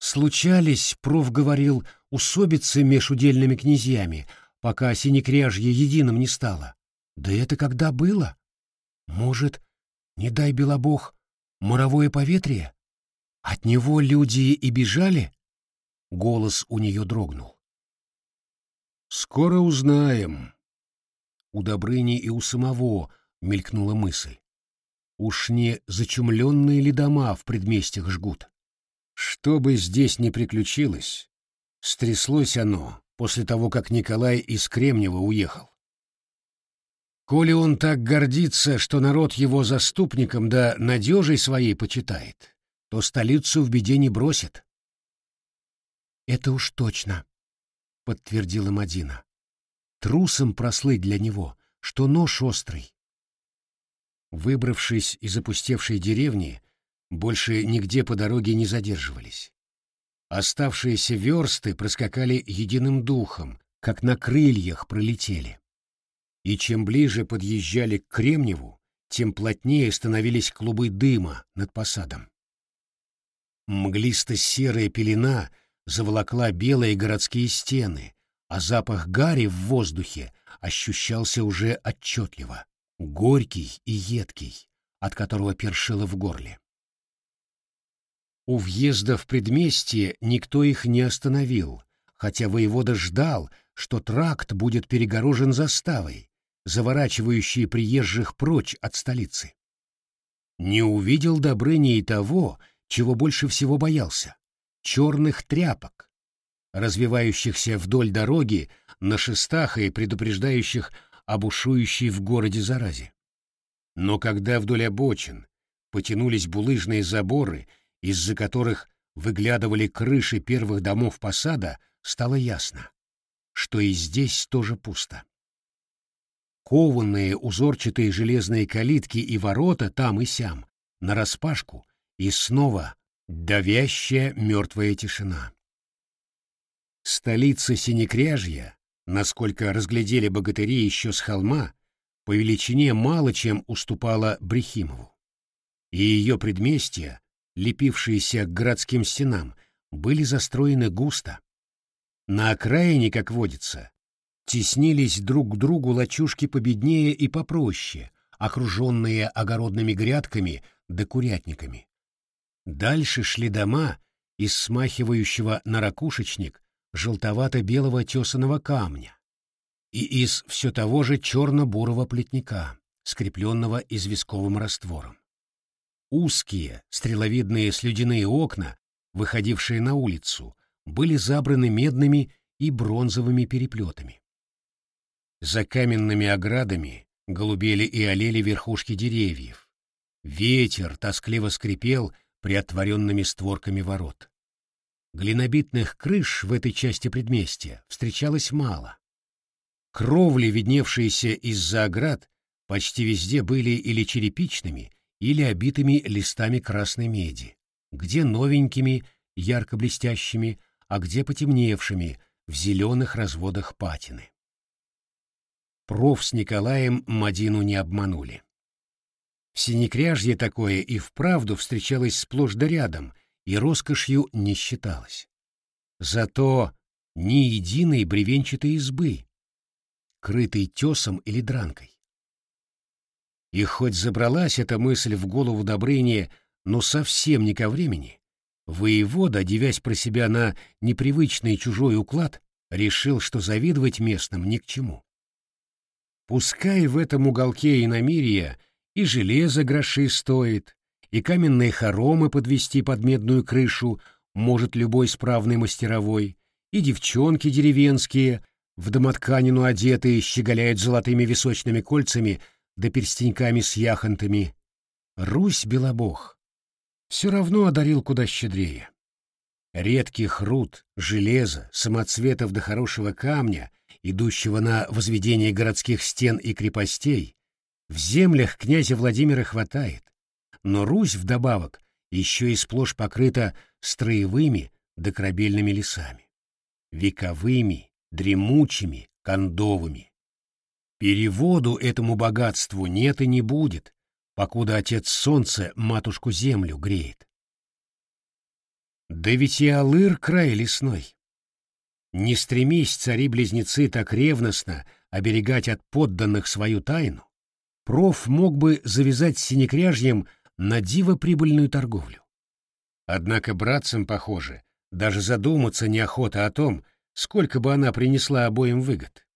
Случались, проф говорил, усобицы меж удельными князьями, пока синекряжье единым не стало. Да это когда было? Может, не дай белобог, моровое поветрие? От него люди и бежали? Голос у нее дрогнул. Скоро узнаем. У Добрыни и у самого мелькнула мысль. Уж не зачумленные ли дома в предместьях жгут? Что бы здесь ни приключилось, стряслось оно после того, как Николай из Кремнева уехал. Коли он так гордится, что народ его заступником да надежей своей почитает, то столицу в беде не бросит. «Это уж точно», — подтвердила Мадина. «Трусом прослыть для него, что нож острый». Выбравшись из опустевшей деревни, больше нигде по дороге не задерживались. Оставшиеся версты проскакали единым духом, как на крыльях пролетели. И чем ближе подъезжали к Кремневу, тем плотнее становились клубы дыма над посадом. Мглисто-серая пелена заволокла белые городские стены, а запах гари в воздухе ощущался уже отчетливо, горький и едкий, от которого першило в горле. У въезда в предместье никто их не остановил, хотя воевода ждал, что тракт будет перегорожен заставой, заворачивающей приезжих прочь от столицы. Не увидел Добрыни и того, чего больше всего боялся — черных тряпок, развивающихся вдоль дороги на шестах и предупреждающих об ушующей в городе заразе. Но когда вдоль обочин потянулись булыжные заборы — из-за которых выглядывали крыши первых домов посада, стало ясно, что и здесь тоже пусто. Кованные узорчатые железные калитки и ворота там и сям, нараспашку, и снова давящая мертвая тишина. Столица Синекряжья, насколько разглядели богатыри еще с холма, по величине мало чем уступала Брехимову. И ее предместья, лепившиеся к городским стенам, были застроены густо. На окраине, как водится, теснились друг к другу лачушки победнее и попроще, окруженные огородными грядками да курятниками. Дальше шли дома из смахивающего на ракушечник желтовато-белого тесаного камня и из все того же черно-бурого плетника, скрепленного известковым раствором. Узкие, стреловидные слюдяные окна, выходившие на улицу, были забраны медными и бронзовыми переплетами. За каменными оградами голубели и олели верхушки деревьев. Ветер тоскливо скрипел приотворенными створками ворот. Глинобитных крыш в этой части предместья встречалось мало. Кровли, видневшиеся из-за оград, почти везде были или черепичными, или обитыми листами красной меди, где новенькими, ярко блестящими, а где потемневшими, в зеленых разводах патины. Проф с Николаем Мадину не обманули. В Синекряжье такое и вправду встречалось сплошь да рядом, и роскошью не считалось. Зато ни единой бревенчатой избы, крытой тесом или дранкой. И хоть забралась эта мысль в голову Добрыни, но совсем не ко времени, воевода, девясь про себя на непривычный чужой уклад, решил, что завидовать местным ни к чему. Пускай в этом уголке иномирия и железо гроши стоит, и каменные хоромы подвести под медную крышу может любой справный мастеровой, и девчонки деревенские, в домотканину одетые, щеголяют золотыми височными кольцами да перстеньками с яхонтами. Русь Белобог все равно одарил куда щедрее. Редких руд, железа, самоцветов до хорошего камня, идущего на возведение городских стен и крепостей, в землях князя Владимира хватает, но Русь вдобавок еще и сплошь покрыта строевыми да корабельными лесами, вековыми, дремучими, кондовыми. Переводу этому богатству нет и не будет, покуда отец солнце матушку землю греет. Да ведь и Алыр край лесной. Не стремись цари-близнецы так ревностно оберегать от подданных свою тайну, проф мог бы завязать с синекряжьем на диво прибыльную торговлю. Однако братцам, похоже, даже задуматься неохота о том, сколько бы она принесла обоим выгод.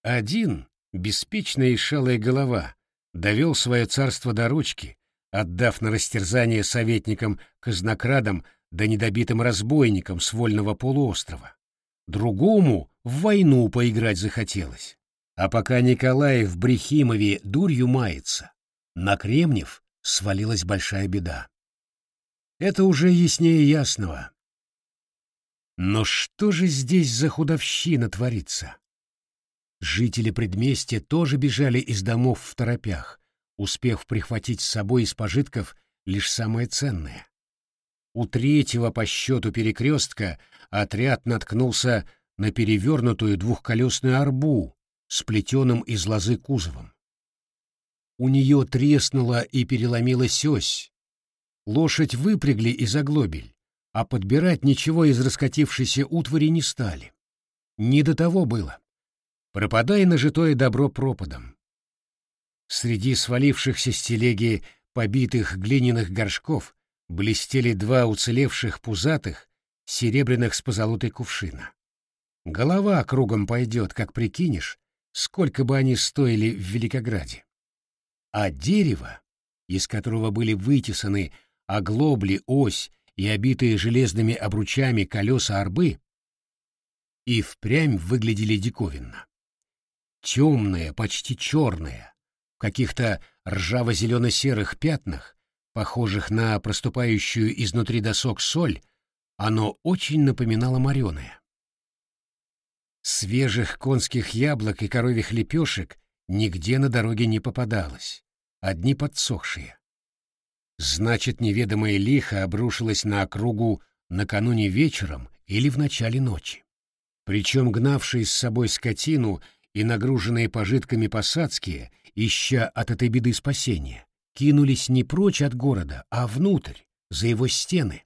Один, беспечная и шалая голова, довел свое царство до ручки, отдав на растерзание советникам-казнокрадам да недобитым разбойникам с вольного полуострова. Другому в войну поиграть захотелось. А пока Николай в Брехимове дурью мается, на Кремнев свалилась большая беда. Это уже яснее ясного. Но что же здесь за худовщина творится? Жители предместья тоже бежали из домов в торопях, успев прихватить с собой из пожитков лишь самое ценное. У третьего по счету перекрестка отряд наткнулся на перевернутую двухколесную арбу с плетеным из лозы кузовом. У нее треснула и переломилась ось. Лошадь выпрягли из оглобель, а подбирать ничего из раскатившейся утвари не стали. Не до того было. Пропадай нажитое добро пропадом. Среди свалившихся с телеги побитых глиняных горшков блестели два уцелевших пузатых, серебряных с позолотой кувшина. Голова кругом пойдет, как прикинешь, сколько бы они стоили в Великограде. А дерево, из которого были вытесаны оглобли, ось и обитые железными обручами колеса арбы, и впрямь выглядели диковинно. Темное, почти черное, в каких-то ржаво-зелено-серых пятнах, похожих на проступающую изнутри досок соль, оно очень напоминало мореное. Свежих конских яблок и коровьих лепешек нигде на дороге не попадалось, одни подсохшие. Значит, неведомое лихо обрушилось на округу накануне вечером или в начале ночи. Причем гнавшие с собой скотину и нагруженные пожитками посадские, ища от этой беды спасения, кинулись не прочь от города, а внутрь, за его стены.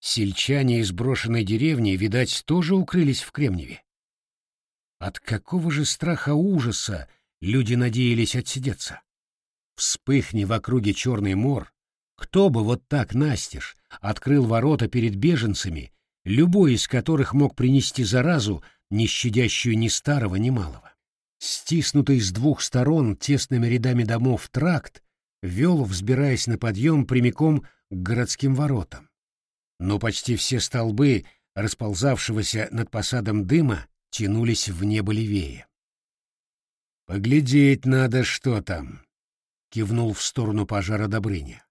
Сельчане из брошенной деревни, видать, тоже укрылись в Кремниеве. От какого же страха-ужаса люди надеялись отсидеться? Вспыхни в округе черный мор, кто бы вот так настежь открыл ворота перед беженцами, любой из которых мог принести заразу, не щадящую ни старого, ни малого. Стиснутый с двух сторон тесными рядами домов тракт вел, взбираясь на подъем прямиком к городским воротам. Но почти все столбы, расползавшегося над посадом дыма, тянулись в небо левее. «Поглядеть надо, что там», — кивнул в сторону пожара Добрыня.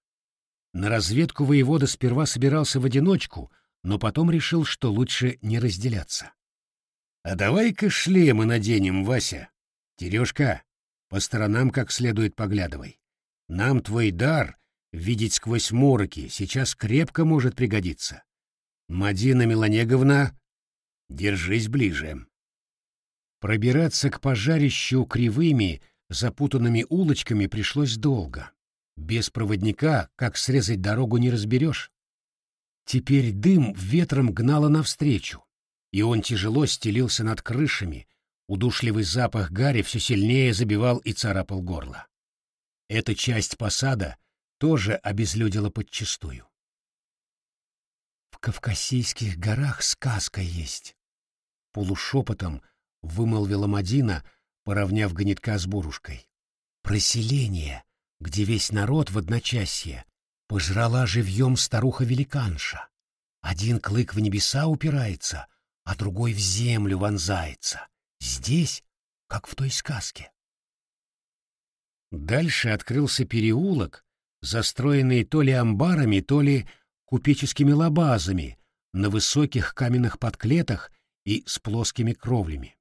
На разведку воевода сперва собирался в одиночку, но потом решил, что лучше не разделяться. «А давай-ка шлемы наденем, Вася. Терешка, по сторонам как следует поглядывай. Нам твой дар видеть сквозь мороки сейчас крепко может пригодиться. Мадина Меланеговна, держись ближе». Пробираться к пожарищу кривыми, запутанными улочками пришлось долго. Без проводника, как срезать дорогу, не разберешь. Теперь дым ветром гнало навстречу, и он тяжело стелился над крышами, удушливый запах гари все сильнее забивал и царапал горло. Эта часть посада тоже обезлюдила подчистую. В Кавказийских горах сказка есть. Полушепотом вымолвила Мадина, поравняв гнетка с бурушкой. Проселение, где весь народ в одночасье пожрала живьем старуха-великанша. Один клык в небеса упирается, а другой в землю вонзается. Здесь, как в той сказке. Дальше открылся переулок, застроенный то ли амбарами, то ли купеческими лабазами на высоких каменных подклетах и с плоскими кровлями.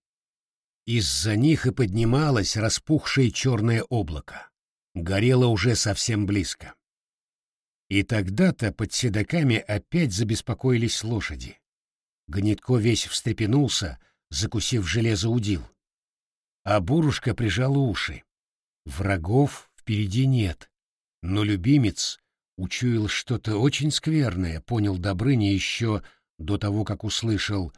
Из-за них и поднималось распухшее черное облако. Горело уже совсем близко. И тогда-то под седоками опять забеспокоились лошади. Гнетко весь встрепенулся, закусив железо удил. А Бурушка прижала уши. Врагов впереди нет, но любимец учуял что-то очень скверное, понял Добрыня еще до того, как услышал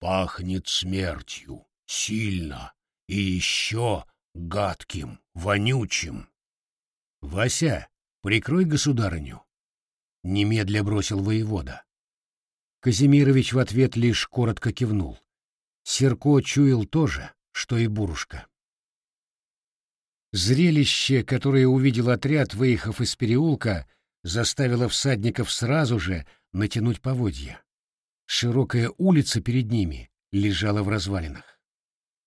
«пахнет смертью» сильно и еще гадким, вонючим. «Вася, прикрой государыню!» — немедля бросил воевода. Казимирович в ответ лишь коротко кивнул. Серко чуял тоже, что и Бурушка. Зрелище, которое увидел отряд, выехав из переулка, заставило всадников сразу же натянуть поводья. Широкая улица перед ними лежала в развалинах.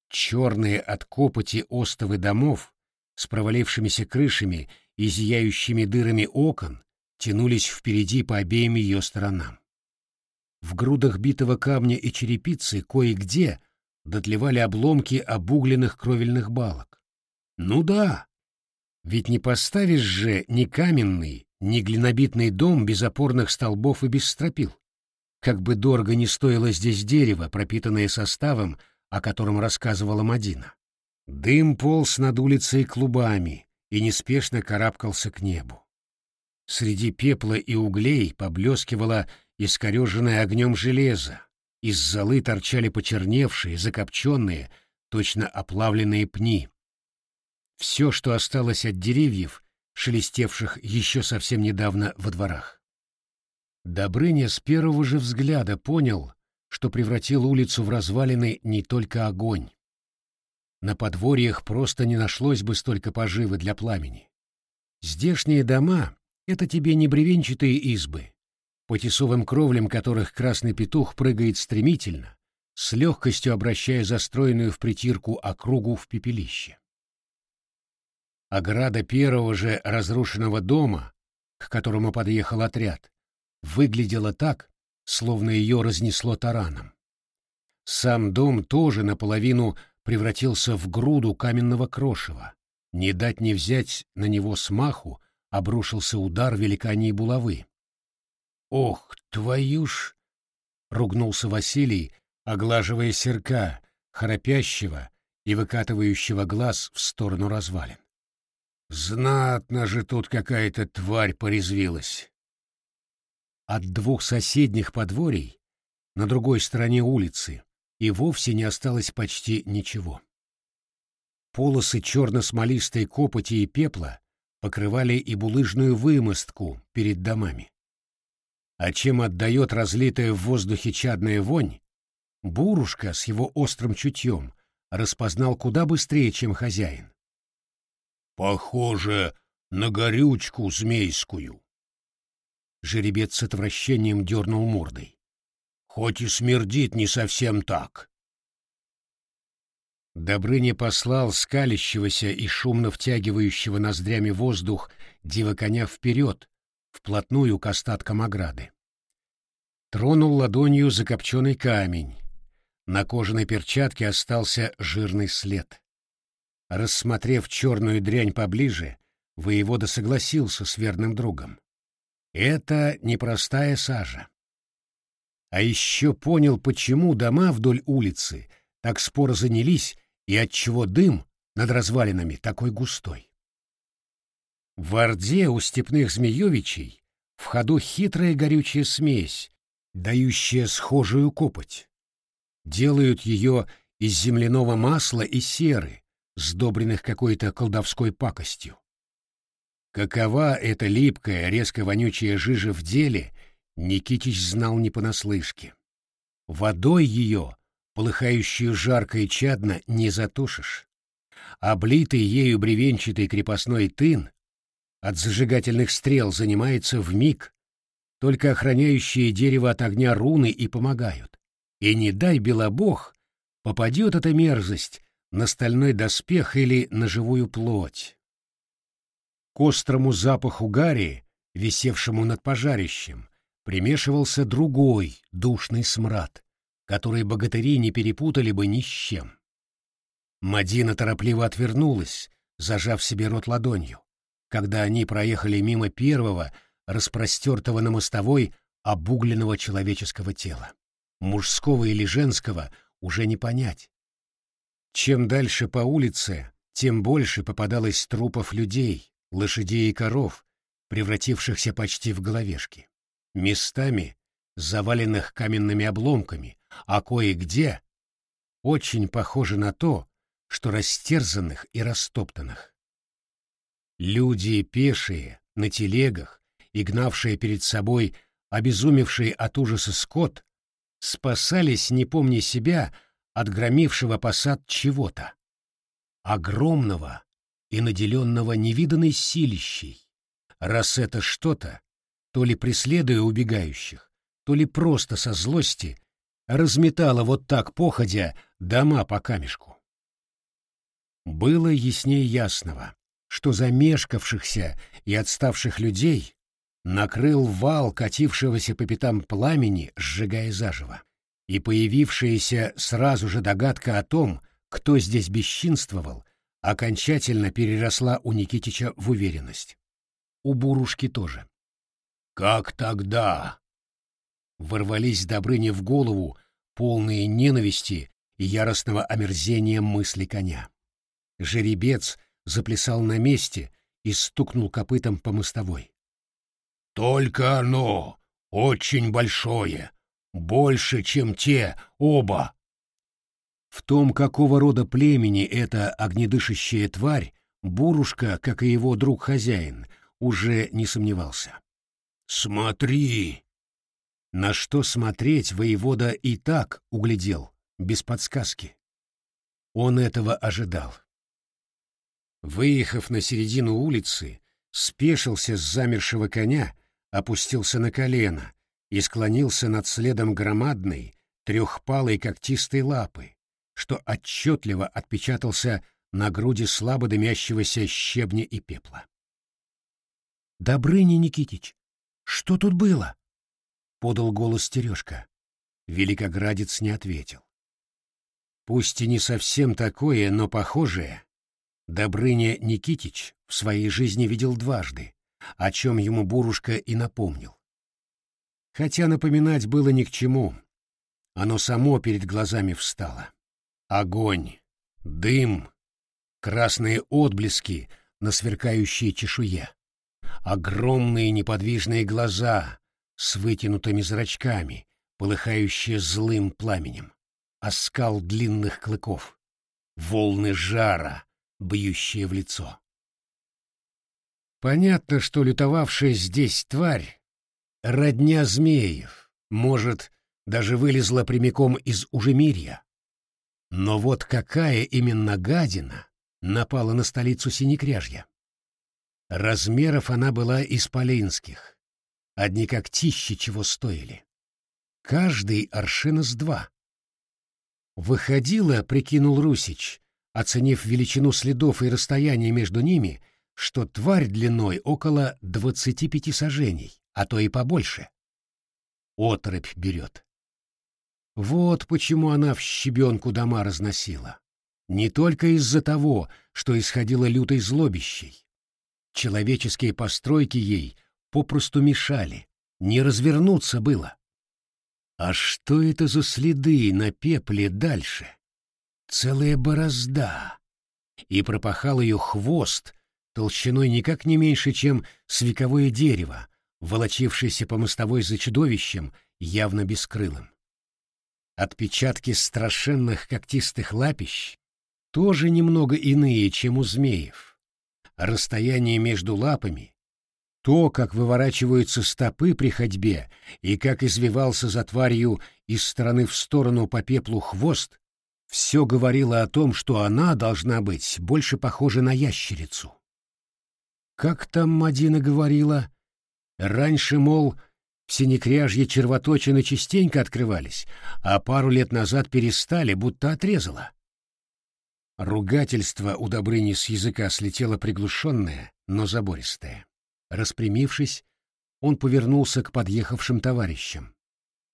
Черные от копоти остовы домов с провалившимися крышами и зияющими дырами окон тянулись впереди по обеим ее сторонам. В грудах битого камня и черепицы кое-где дотлевали обломки обугленных кровельных балок. Ну да, ведь не поставишь же ни каменный, ни глинобитный дом без опорных столбов и без стропил. Как бы дорого не стоило здесь дерево, пропитанное составом, о котором рассказывала Мадина. Дым полз над улицей клубами и неспешно карабкался к небу. Среди пепла и углей поблескивало искореженное огнем железо, из золы торчали почерневшие, закопченные, точно оплавленные пни. Все, что осталось от деревьев, шелестевших еще совсем недавно во дворах. Добрыня с первого же взгляда понял, что превратил улицу в развалины не только огонь. На подворьях просто не нашлось бы столько поживы для пламени. Здешние дома — это тебе не бревенчатые избы, по тесовым кровлям которых красный петух прыгает стремительно, с легкостью обращая застроенную в притирку округу в пепелище. Ограда первого же разрушенного дома, к которому подъехал отряд, выглядела так, словно ее разнесло тараном. Сам дом тоже наполовину превратился в груду каменного крошева. Не дать не взять на него смаху обрушился удар великаньей булавы. «Ох, твою ж!» — ругнулся Василий, оглаживая серка, храпящего и выкатывающего глаз в сторону развалин. Знатно же тут какая-то тварь порезвилась. От двух соседних подворий на другой стороне улицы и вовсе не осталось почти ничего. Полосы черно-смолистой копоти и пепла покрывали и булыжную вымостку перед домами. А чем отдает разлитая в воздухе чадная вонь, Бурушка с его острым чутьем распознал куда быстрее, чем хозяин. «Похоже на горючку змейскую». Жеребец с отвращением дернул мордой. «Хоть и смердит не совсем так». Добрыня послал скалящегося и шумно втягивающего ноздрями воздух дива-коня вперед, вплотную к остаткам ограды. Тронул ладонью закопченный камень. На кожаной перчатке остался жирный след. Рассмотрев черную дрянь поближе, воевода согласился с верным другом. Это непростая сажа. А еще понял, почему дома вдоль улицы так споро занялись и отчего дым над развалинами такой густой. В Орде у степных змеевичей в ходу хитрая горючая смесь, дающая схожую копоть делают ее из земляного масла и серы, сдобренных какой-то колдовской пакостью. Какова эта липкая, резко вонючая жижа в деле, Никитич знал не понаслышке. Водой ее, полыхающую жарко и чадно, не затушишь. Облитый ею бревенчатый крепостной тын от зажигательных стрел занимается в миг, только охраняющие дерево от огня руны и помогают. И не дай белобог, попадет эта мерзость на стальной доспех или на живую плоть. К острому запаху гари, висевшему над пожарищем, примешивался другой душный смрад, который богатыри не перепутали бы ни с чем. Мадина торопливо отвернулась, зажав себе рот ладонью, когда они проехали мимо первого, распростертого на мостовой, обугленного человеческого тела мужского или женского, уже не понять. Чем дальше по улице, тем больше попадалось трупов людей, лошадей и коров, превратившихся почти в головешки. Местами заваленных каменными обломками, а кое-где очень похоже на то, что растерзанных и растоптанных. Люди пешие, на телегах и гнавшие перед собой обезумевший от ужаса скот спасались, не помня себя, от громившего посад чего-то. Огромного и наделенного невиданной силищей. Раз это что-то, то ли преследуя убегающих, то ли просто со злости, разметало вот так походя дома по камешку. Было яснее ясного, что замешкавшихся и отставших людей накрыл вал катившегося по пятам пламени, сжигая заживо. И появившаяся сразу же догадка о том, кто здесь бесчинствовал, окончательно переросла у Никитича в уверенность. У Бурушки тоже. «Как тогда?» Ворвались Добрыне в голову полные ненависти и яростного омерзения мысли коня. Жеребец заплясал на месте и стукнул копытом по мостовой. Только оно очень большое, больше, чем те оба. В том, какого рода племени эта огнедышащая тварь, Бурушка, как и его друг-хозяин, уже не сомневался. «Смотри!» На что смотреть воевода и так углядел, без подсказки. Он этого ожидал. Выехав на середину улицы, спешился с замершего коня опустился на колено и склонился над следом громадной, трехпалой когтистой лапы, что отчетливо отпечатался на груди слабо дымящегося щебня и пепла. «Добрыня Никитич, что тут было?» — подал голос Терешка. Великоградец не ответил. Пусть и не совсем такое, но похожее, Добрыня Никитич в своей жизни видел дважды, о чем ему Бурушка и напомнил. Хотя напоминать было ни к чему. Оно само перед глазами встало. Огонь, дым, красные отблески на сверкающей чешуе. Огромные неподвижные глаза с вытянутыми зрачками, полыхающие злым пламенем. Оскал длинных клыков. Волны жара, бьющие в лицо. Понятно, что лютовавшая здесь тварь — родня змеев, может, даже вылезла прямиком из Ужемирья. Но вот какая именно гадина напала на столицу Синекряжья? Размеров она была исполинских, одни когтищи чего стоили. Каждый аршина с два. Выходило, прикинул Русич, оценив величину следов и расстояние между ними, что тварь длиной около двадцати пяти сажений, а то и побольше. Отрыбь берет. Вот почему она в щебенку дома разносила. Не только из-за того, что исходило лютой злобищей. Человеческие постройки ей попросту мешали, не развернуться было. А что это за следы на пепле дальше? Целая борозда. И пропахал ее хвост толщиной никак не меньше, чем с вековое дерево, волочившееся по мостовой за чудовищем, явно бескрылым. Отпечатки страшенных когтистых лапищ тоже немного иные, чем у змеев. Расстояние между лапами, то, как выворачиваются стопы при ходьбе и как извивался за тварью из стороны в сторону по пеплу хвост, все говорило о том, что она должна быть больше похожа на ящерицу. Как там Мадина говорила? Раньше, мол, в червоточины частенько открывались, а пару лет назад перестали, будто отрезало. Ругательство у Добрыни с языка слетело приглушенное, но забористое. Распрямившись, он повернулся к подъехавшим товарищам.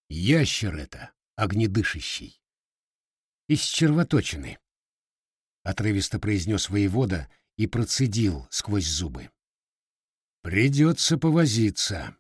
«Ящер это, огнедышащий!» «Из червоточины», — отрывисто произнес воевода и процедил сквозь зубы. «Придется повозиться».